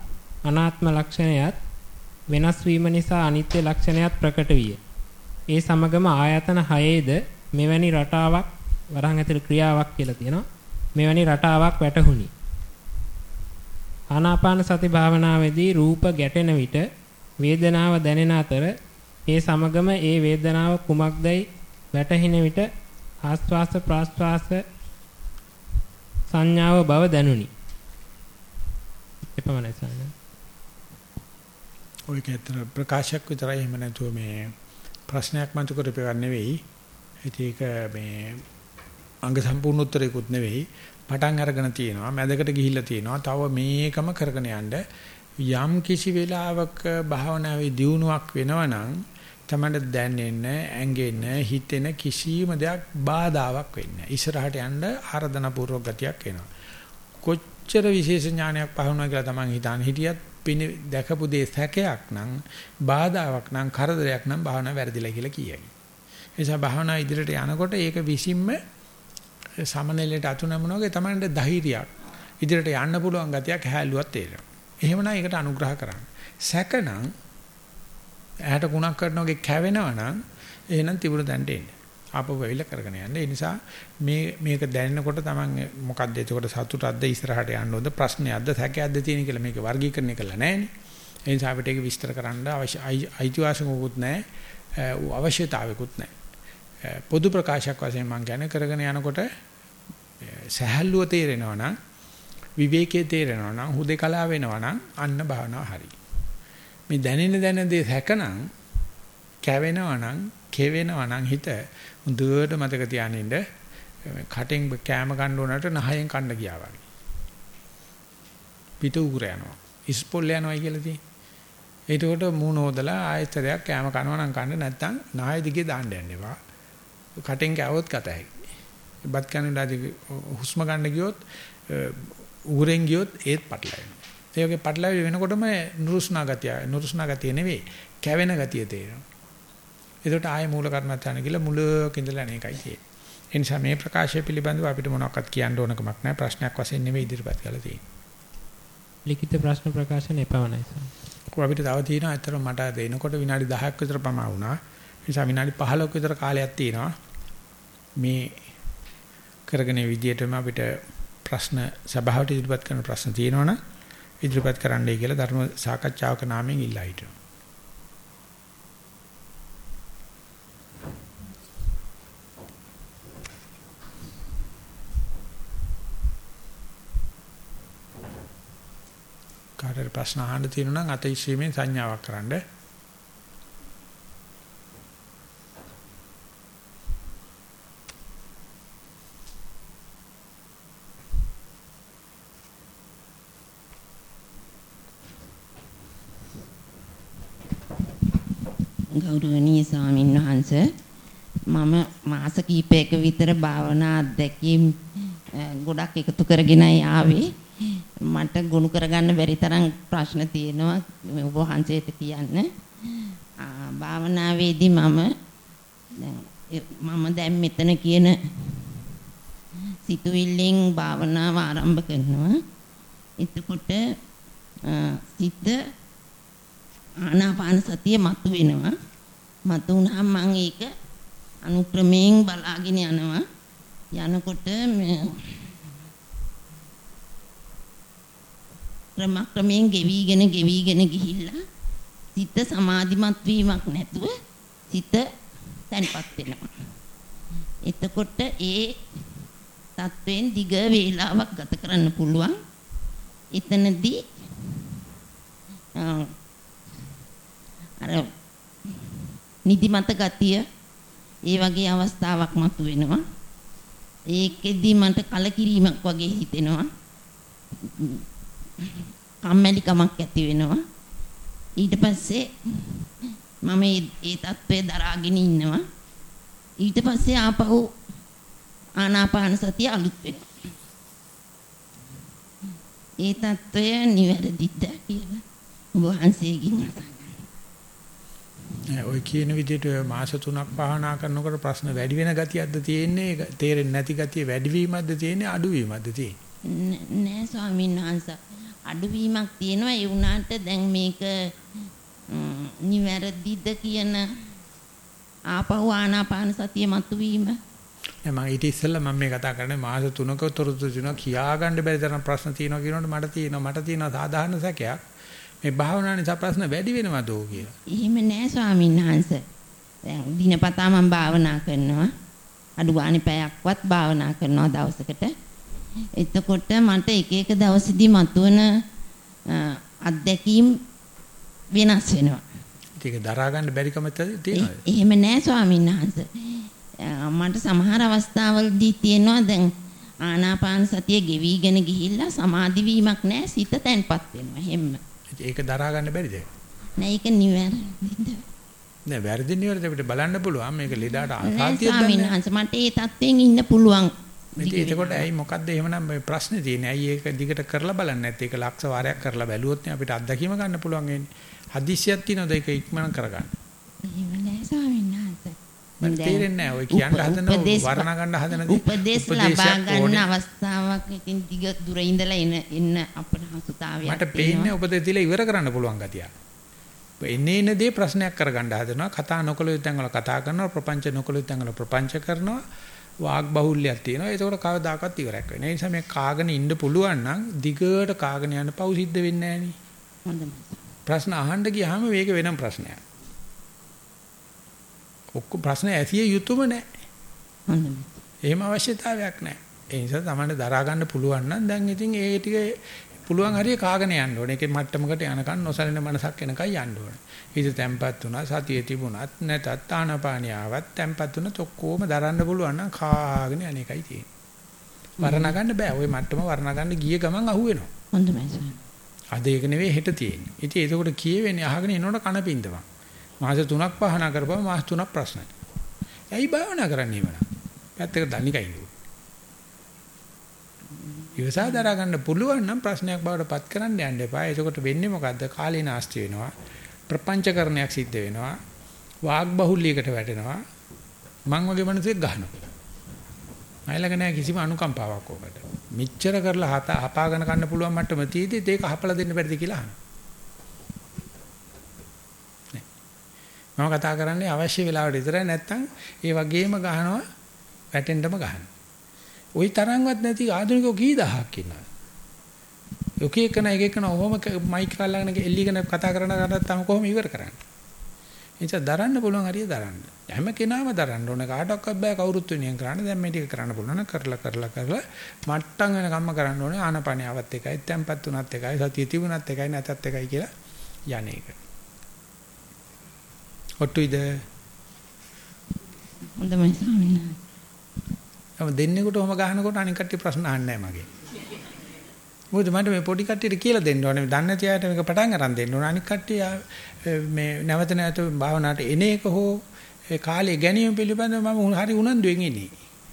අනාත්ම ලක්ෂණයත් වෙනස් වීම නිසා අනිත්‍ය ලක්ෂණයත් ප්‍රකට විය. ඒ සමගම ආයතන 6ේද මෙවැනි රටාවක් වරහන් ඇතුළේ ක්‍රියාවක් කියලා තියෙනවා. මෙවැනි රටාවක් වැටහුණි. ආනාපාන සති භාවනාවේදී රූප ගැටෙන විට වේදනාව දැනෙන අතර ඒ සමගම ඒ වේදනාව කුමක්දයි වැටහෙන විට ආස්වාස ප්‍රාස්වාස සංඥාව බව දැනුනි. එපමණයි සාන. ඔය කේතර ප්‍රකාශයක් විතරයි එහෙම නැතුව මේ ප්‍රශ්නයක් මතු කරපේවක් නෙවෙයි. ඒක මේ අංග සම්පූර්ණ උත්තරයක්වත් නෙවෙයි පටන් අරගෙන තියෙනවා මැදකට ගිහිල්ලා තියෙනවා. තව මේකම කරගෙන යන්න යම් කිසි වෙලාවක භාවනාවේ දියුණුවක් වෙනවනම් තමයි දැනෙන්න ඇඟෙන්න හිතෙන කිසිම දෙයක් බාධාවක් වෙන්නේ ඉස්සරහට යන්න ආරාධනා පූර්වක ගතියක් එනවා. කොච්චර විශේෂ ඥානයක් පහවුණා කියලා තමන් හිතාන හිටියත් පින දැකපු දේ සැකයක් නම් බාධාවක් නම් කරදරයක් නම් භාවනාව වැරදිලා කියලා කියයි. ඒ නිසා භාවනාව ඉදිරියට යනකොට ඒක විසින්ම සමනලයට අතු නැමුණා වගේ තමයි ධෛර්යයක්. ඉදිරියට යන්න පුළුවන් ගතියක් හැලුවක් තේරෙනවා. එහෙමනම් ඒකට අනුග්‍රහ කරන්න. සැකනම් ඇහැට කුණක් කරන වගේ කැවෙනවා නම් එහෙනම් තිබුණ තැනට එන්න. ආපහු වෙවිලා කරගෙන යන්න. ඒ නිසා මේ මේක දැනෙනකොට තමන් මොකද්ද එතකොට සතුටක්ද ඉස්සරහට යන්න ඕනද ප්‍රශ්නයක්ද සැකයක්ද තියෙන කියලා මේක වර්ගීකරණය කළා නෑනේ. ඒ නිසා අපිට ඒක විස්තර කරන්න අවශ්‍ය අයිතිවාසිකමකුත් නැහැ අවශ්‍යතාවයකුත් නැහැ. පොදු ප්‍රකාශයක් වශයෙන් මම කියන්නේ කරගෙන යනකොට සහැල්ලුව තේරෙනවා නම් විවේකයේ තේරෙනවා නම් හුදේකලා වෙනවා නම් අන්න භාවනාව හරි. මේ දැනෙන දැනෙන දේ හැකනම් කැවෙනවා නම් කෙවෙනවා නම් හිත හොඳට මතක තියානින්න කටෙන් කෑම ගන්න උනට නහයෙන් කන්න ගියා වගේ. පිට උගුර යනවා. ඉස්පොල් යනවා කියලා තියෙන්නේ. එතකොට මූණ හොදලා ආයතරයක් කෑම කනවා නම් කන්න නැත්නම් නාය දිගේ දාන්න යන්න එපා. කටෙන් කෑවොත් කතයි. බත් කන වෙලාවදී හුස්ම ගන්න ගියොත් උගුරෙන් ගියොත් ඒත් පටලැවෙනවා. ඒ වගේ පටලැවි වෙනකොටම නුරුස්නා ගතිය නුරුස්නා ගතිය නෙවෙයි කැවෙන ගතිය තේරෙනවා. එතකොට ආයේ මූල කර්මත්තාන කියලා මුලක ඉඳලා අනේකයි තියෙන්නේ. ඒ නිසා මේ ප්‍රකාශය පිළිබඳව අපිට මොනවක්වත් කියන්න ඕන කමක් නැහැ. ප්‍රශ්නයක් වශයෙන් නෙවෙයි ඉදිරිපත් කරලා තියෙන්නේ. ලිඛිත ප්‍රශ්න ප්‍රකාශන එපමණයි සර්. අපිට තව තියෙනවා ඇත්තටම මට දෙනකොට විනාඩි 10ක් විතර පමා වුණා. ඒ නිසා විනාඩි 15ක විතර කාලයක් තියෙනවා. මේ කරගෙන විදියටම අපිට ප්‍රශ්න සභාවට ඉදිරිපත් කරන ප්‍රශ්න තියෙනවනම් ඉදිරිපත් කරන්නයි කියලා ධර්ම සාකච්ඡාවක නාමයෙන් ඉල්ලා හිටිනවා. කාටට ප්‍රශ්න අහන්න තියෙනවා නම් අත ඉස්සීමෙන් සංඥාවක් කරන්න. ගෞරවනීය ස්වාමීන් වහන්ස මම මාස කිහිපයක විතර භාවනා අධ්‍යක්ීම් ගොඩක් එකතු කරගෙනයි ආවේ මට ගොනු කරගන්න බැරි තරම් ප්‍රශ්න තියෙනවා ඔබ වහන්සේට කියන්න. භාවනාවේදී මම මම දැන් මෙතන කියන සිතුවිල්ලෙන් භාවනාව ආරම්භ කරනවා. එතකොට සිත ආනාපාන සතිය මතු වෙනවා. මතු වුණාම මම ඒක අනුක්‍රමයෙන් බලාගෙන යනවා. යනකොට ක්‍රමක්‍රමයෙන් ගෙවිගෙන ගෙවිගෙන ගිහිල්ලා සිත සමාධිමත් වීමක් නැතුව සිත තැන්පත් වෙනවා. එතකොට ඒ තත්වෙන් දිග වේලාවක් ගත කරන්න පුළුවන්. එතනදී අර නිදිමත ගතිය ඒ වගේ අවස්ථාවක් මතුවෙනවා. ඒකෙදි මට කලකිරීමක් වගේ හිතෙනවා. කම්මැලිකමක් ඇති වෙනවා. ඊට පස්සේ මම ඒ தත්ත්වය දරාගෙන ඉන්නවා. ඊට පස්සේ ආපහු ආනාපාන සතිය අලුත් වෙනවා. ඒ தත්ත්වය නිවැරදිද කියලා ඔබ වහන්සේගෙන් අහන්න. ඔය කියන විදිහට මාස 3ක් භාවනා කරනකොට ප්‍රශ්න වැඩි වෙන ගතියක්ද තියෙන්නේ? තේරෙන්නේ නැති ගතිය වැඩි වීමක්ද තියෙන්නේ? අඩු වීමක්ද තියෙන්නේ? නෑ ස්වාමීන් වහන්සේ. අඩුවීමක් තියෙනවා. ඒ වුණාට දැන් මේක නිවැරදිද කියන ආපහු ආනාපාන සතිය මතුවීම? මම ඊට ඉස්සෙල්ලා මම මේ කතා කරන්නේ මාස 3ක තොරතුරු තියෙනවා කියා ගන්න බැරි තරම් ප්‍රශ්න තියෙනවා කියනකොට මට තියෙනවා. මට තියෙනවා සාධාරණ සැකයක් මේ භාවනා නිසා ප්‍රශ්න වැඩි වෙනවද කියලා. එහෙම නෑ ස්වාමීන් වහන්සේ. දැන් දිනපතා මම භාවනා කරනවා. අඩු ගානේ පැයක්වත් භාවනා කරනවා දවසකට. එතකොට මට එක එක දවසේදී මතුවන අත්දැකීම් වෙනස් වෙනවා. ඒක දරා ගන්න බැරිකම තියෙනවද? එහෙම නෑ ස්වාමීන් වහන්සේ. මට සමහර අවස්ථාවලදී තියෙනවා දැන් ආනාපාන සතිය ගෙවිගෙන ගිහිල්ලා සමාධි වීමක් නෑ සිත තැන්පත් වෙනවා. එහෙම. ඒක දරා ගන්න බැරිද? නෑ ඒක නිවැරදිද? නෑ වැරදි නිවැරදි අපිට බලන්න පුළුවන් මේක ලෙඩාට ආසාතියක් නෑ ස්වාමීන් වහන්සේ මට ඒ තත්ත්වයෙන් ඉන්න පුළුවන්. එතකොට ඇයි මොකද්ද එහෙමනම් මේ ප්‍රශ්නේ තියෙන්නේ? ඇයි ඒක දිගට කරලා බලන්නේ නැත්තේ? ඒක ලක්ෂ වාරයක් කරලා බැලුවොත් නේ අපිට අත්දැකීම ගන්න පුළුවන් වෙන්නේ. හදිස්සියක් තියෙනවද ඒක ඉක්මන කරගන්න? එහෙම නෑ ස්වාමීන් වහන්සේ. මට තේරෙන්නේ නෑ ඔය කියන්න හදන වර්ණ ගන්න හදන දේ. උපදේශ ලබා ගන්න අවස්ථාවක් ඉතින් දිග දුර ඉඳලා එන එන්න අපට හසුතාවයක් මට පේන්නේ උපදේශ දීලා ඉවර කරන්න පුළුවන් ගතිය. එන්නේ එන දේ ප්‍රශ්නයක් කරගන්න හදනවා. කතා නොකළ යුත්තන් වල කතා කරනවා. ප්‍රපංච නොකළ යුත්තන් වල ප්‍රපංච කරනවා. වාග් බහුල්‍යයක් තියෙනවා. ඒකෝට කවදාකවත් ඉවරයක් වෙන්නේ. ඒ නිසා මේ කාගෙන ඉන්න පුළුවන් නම් දිගට කාගෙන යන පව් සිද්ධ වෙන්නේ නැහැ ප්‍රශ්න අහන්න ගියාම මේක වෙනම ප්‍රශ්නයක්. ඔක්කොම ප්‍රශ්න ඇසිය යුතුම නැහැ. එහෙම අවශ්‍යතාවයක් නැහැ. ඒ නිසා තමයි දරා ගන්න පුළුවන් නම් දැන් ඉතින් ඒ ටික පුළුවන් හරිය කාගෙන යන්න ඕනේ. ඒකේ මට්ටමකට යනකන් නොසලින මනසක් එනකන් යන්න ඕනේ. හිත තැම්පත් වුණා, සතිය තිබුණත් නැතත් ආනපානියාවත් තැම්පත් වුණත් ඔක්කොම දරන්න පුළුවන් නම් කාගෙන අනේකයි තියෙන්නේ. වර්ණ ගන්න බෑ. ওই මට්ටම වර්ණ ගන්න ගිය ගමන් අහුවෙනවා. හොඳයි සර්. අද ඒක නෙවෙයි හෙට තියෙන්නේ. ඉතින් ඒකෝට කියවෙන්නේ අහගෙන එනකොට කන පින්දවක්. මාස 3ක් පහනා කරපුවම මාස 3ක් ප්‍රශ්නයි. ඇයි භාවනා කරන්නේ එහෙමනම්? පැත්තකට දණිකයි නෝ. ඉවසා දරා ගන්න පුළුවන් නම් ප්‍රශ්නයක් බවට පත් කරන්න යන්න එපා. එතකොට වෙන්නේ මොකද්ද? කාලේ නාස්ති වෙනවා. ප්‍රපංචකරණයක් සිද්ධ වෙනවා. වාග් බහුල්‍යයකට වැටෙනවා. මං වගේ මිනිස්සෙක් ගහනවා. මයිලක නැහැ කිසිම අනුකම්පාවක් ඔකට. මෙච්චර කරලා හත හපාගෙන කන්න පුළුවන් මට්ටම තියෙද්දිත් ඒක හපලා දෙන්න බැරිද කියලා අහනවා. මම කතා කරන්නේ අවශ්‍ය වෙලාවට විතරයි නැත්තම් ඒ වගේම ගහනවා වැටෙන්නම ගහනවා. ওই තරම්වත් නැති ආධුනිකෝ කී දහයක් ඉන්නවා. ඔක එකන එක එකන ඔහොම මයික් කාලාගෙන එල්ලීගෙන කතා කරන කරද්දී කොහොම ඉවර කරන්නේ. නිසා දරන්න පුළුවන් හරිය දරන්න. හැම කෙනාම දරන්න ඕන කාටවත් බෑ කවුරුත් වෙනියන් කරන්න. දැන් මේ ටික කරන්න පුළුවන් නම් කරලා කරලා කරලා මට්ටම් වෙන කම්ම කරන්න ඕනේ ආනපනියවත් එකයි, තැම්පත් උනත් එකයි, සතිය තිබුණත් එකයි නැතත් එකයි කියලා යන්නේක. ඔට්ටුයිද? හොඳයි ස්වාමීන් වහන්සේ. දෙන්නෙකුට ඔහම ගහනකොට අනික කට්ටිය ප්‍රශ්න අහන්නේ නැහැ මගේ. මොකද මට මේ පොඩි කට්ටියට කියලා දෙන්න ඕනේ. දන්නේ නැති අයට මේක පටන් අරන් දෙන්න ඕනේ. අනික කට්ටිය මේ නැවත නැවත භාවනාවට එන එක හෝ ඒ කාලේ ගැනීම පිළිබඳව මම හරි උනන්දුවෙන් ඉන්නේ.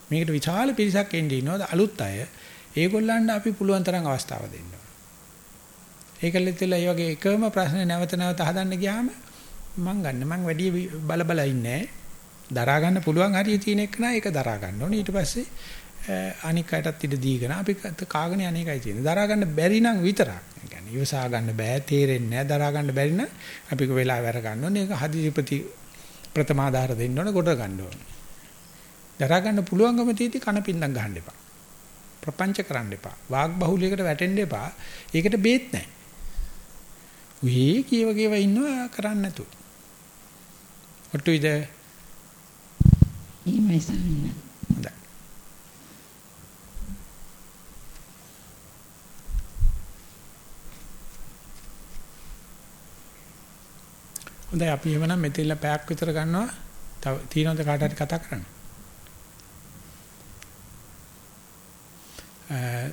මේකට විශාල පිරිසක් එන්නේ ඉන්නවා අලුත් අය. ඒගොල්ලන්ට අපි පුළුවන් තරම් අවස්ථාව දෙන්න ඕනේ. ඒකලෙත් ඒ වගේ එකම ප්‍රශ්නේ නැවත නැවත හදන්න ගියාම මං ගන්න මං වැඩි බල බල ඉන්නේ දරා ගන්න පුළුවන් හරිය තියෙන එක නෑ ඒක දරා ගන්න ඕනේ. ඊට පස්සේ අනික් අයටත් ඉඩ දීගෙන අපි කාගෙන අනේකයි තියෙන්නේ. දරා ගන්න බැරි නම් විතරක්. ඒ කියන්නේ ඉවසා ගන්න බෑ තේරෙන්නේ නෑ. දරා ගන්න බැරි නම් අපි කො වෙලාව වැර ගන්න ඕනේ. ඒක හදිසිපති ප්‍රථමාධාර දෙන්න ඕනේ කොට ගන්න ඕනේ. දරා ගන්න පුළුවන්කම තියෙදි කන පින්දම් ගහන්න එපා. ප්‍රපංච කරන්න එපා. වාග් බහුලයකට වැටෙන්න එපා. ඒකට බේත් නෑ. උහි කීව කීව ඉන්නවා කරන්න නැතුව. ඔට්ටුයිද? එහෙමයි ස්වාමීනි. හොඳයි. හොඳයි අපි එහෙමනම් මෙතෙල්ල පැයක් විතර ගන්නවා. තව තියෙනවද කාට හරි කතා කරන්න?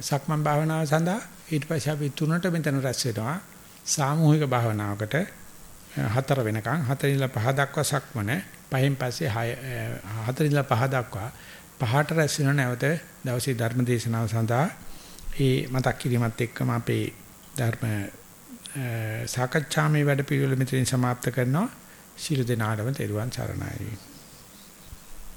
සක්මන් භාවනාව සඳහා ඊට පස්සේ අපි තුනට මෙතන රැස් වෙනවා. සාමූහික භාවනාවකට හතර වෙනකන් හතර ඉඳලා පහ දක්වා සක්මන පහෙන් පස්සේ හය හතර ඉඳලා පහ දක්වා පහට රැස් වෙන නැවත දවසේ ධර්ම දේශනාව සඳහා ඒ මතක් කිරීමත් එක්කම අපේ ධර්ම සාකච්ඡාමේ වැඩ පිළිවෙල මෙතනින් સમાપ્ત කරනවා ශිරු දෙනාටම තෙරුවන් සරණයි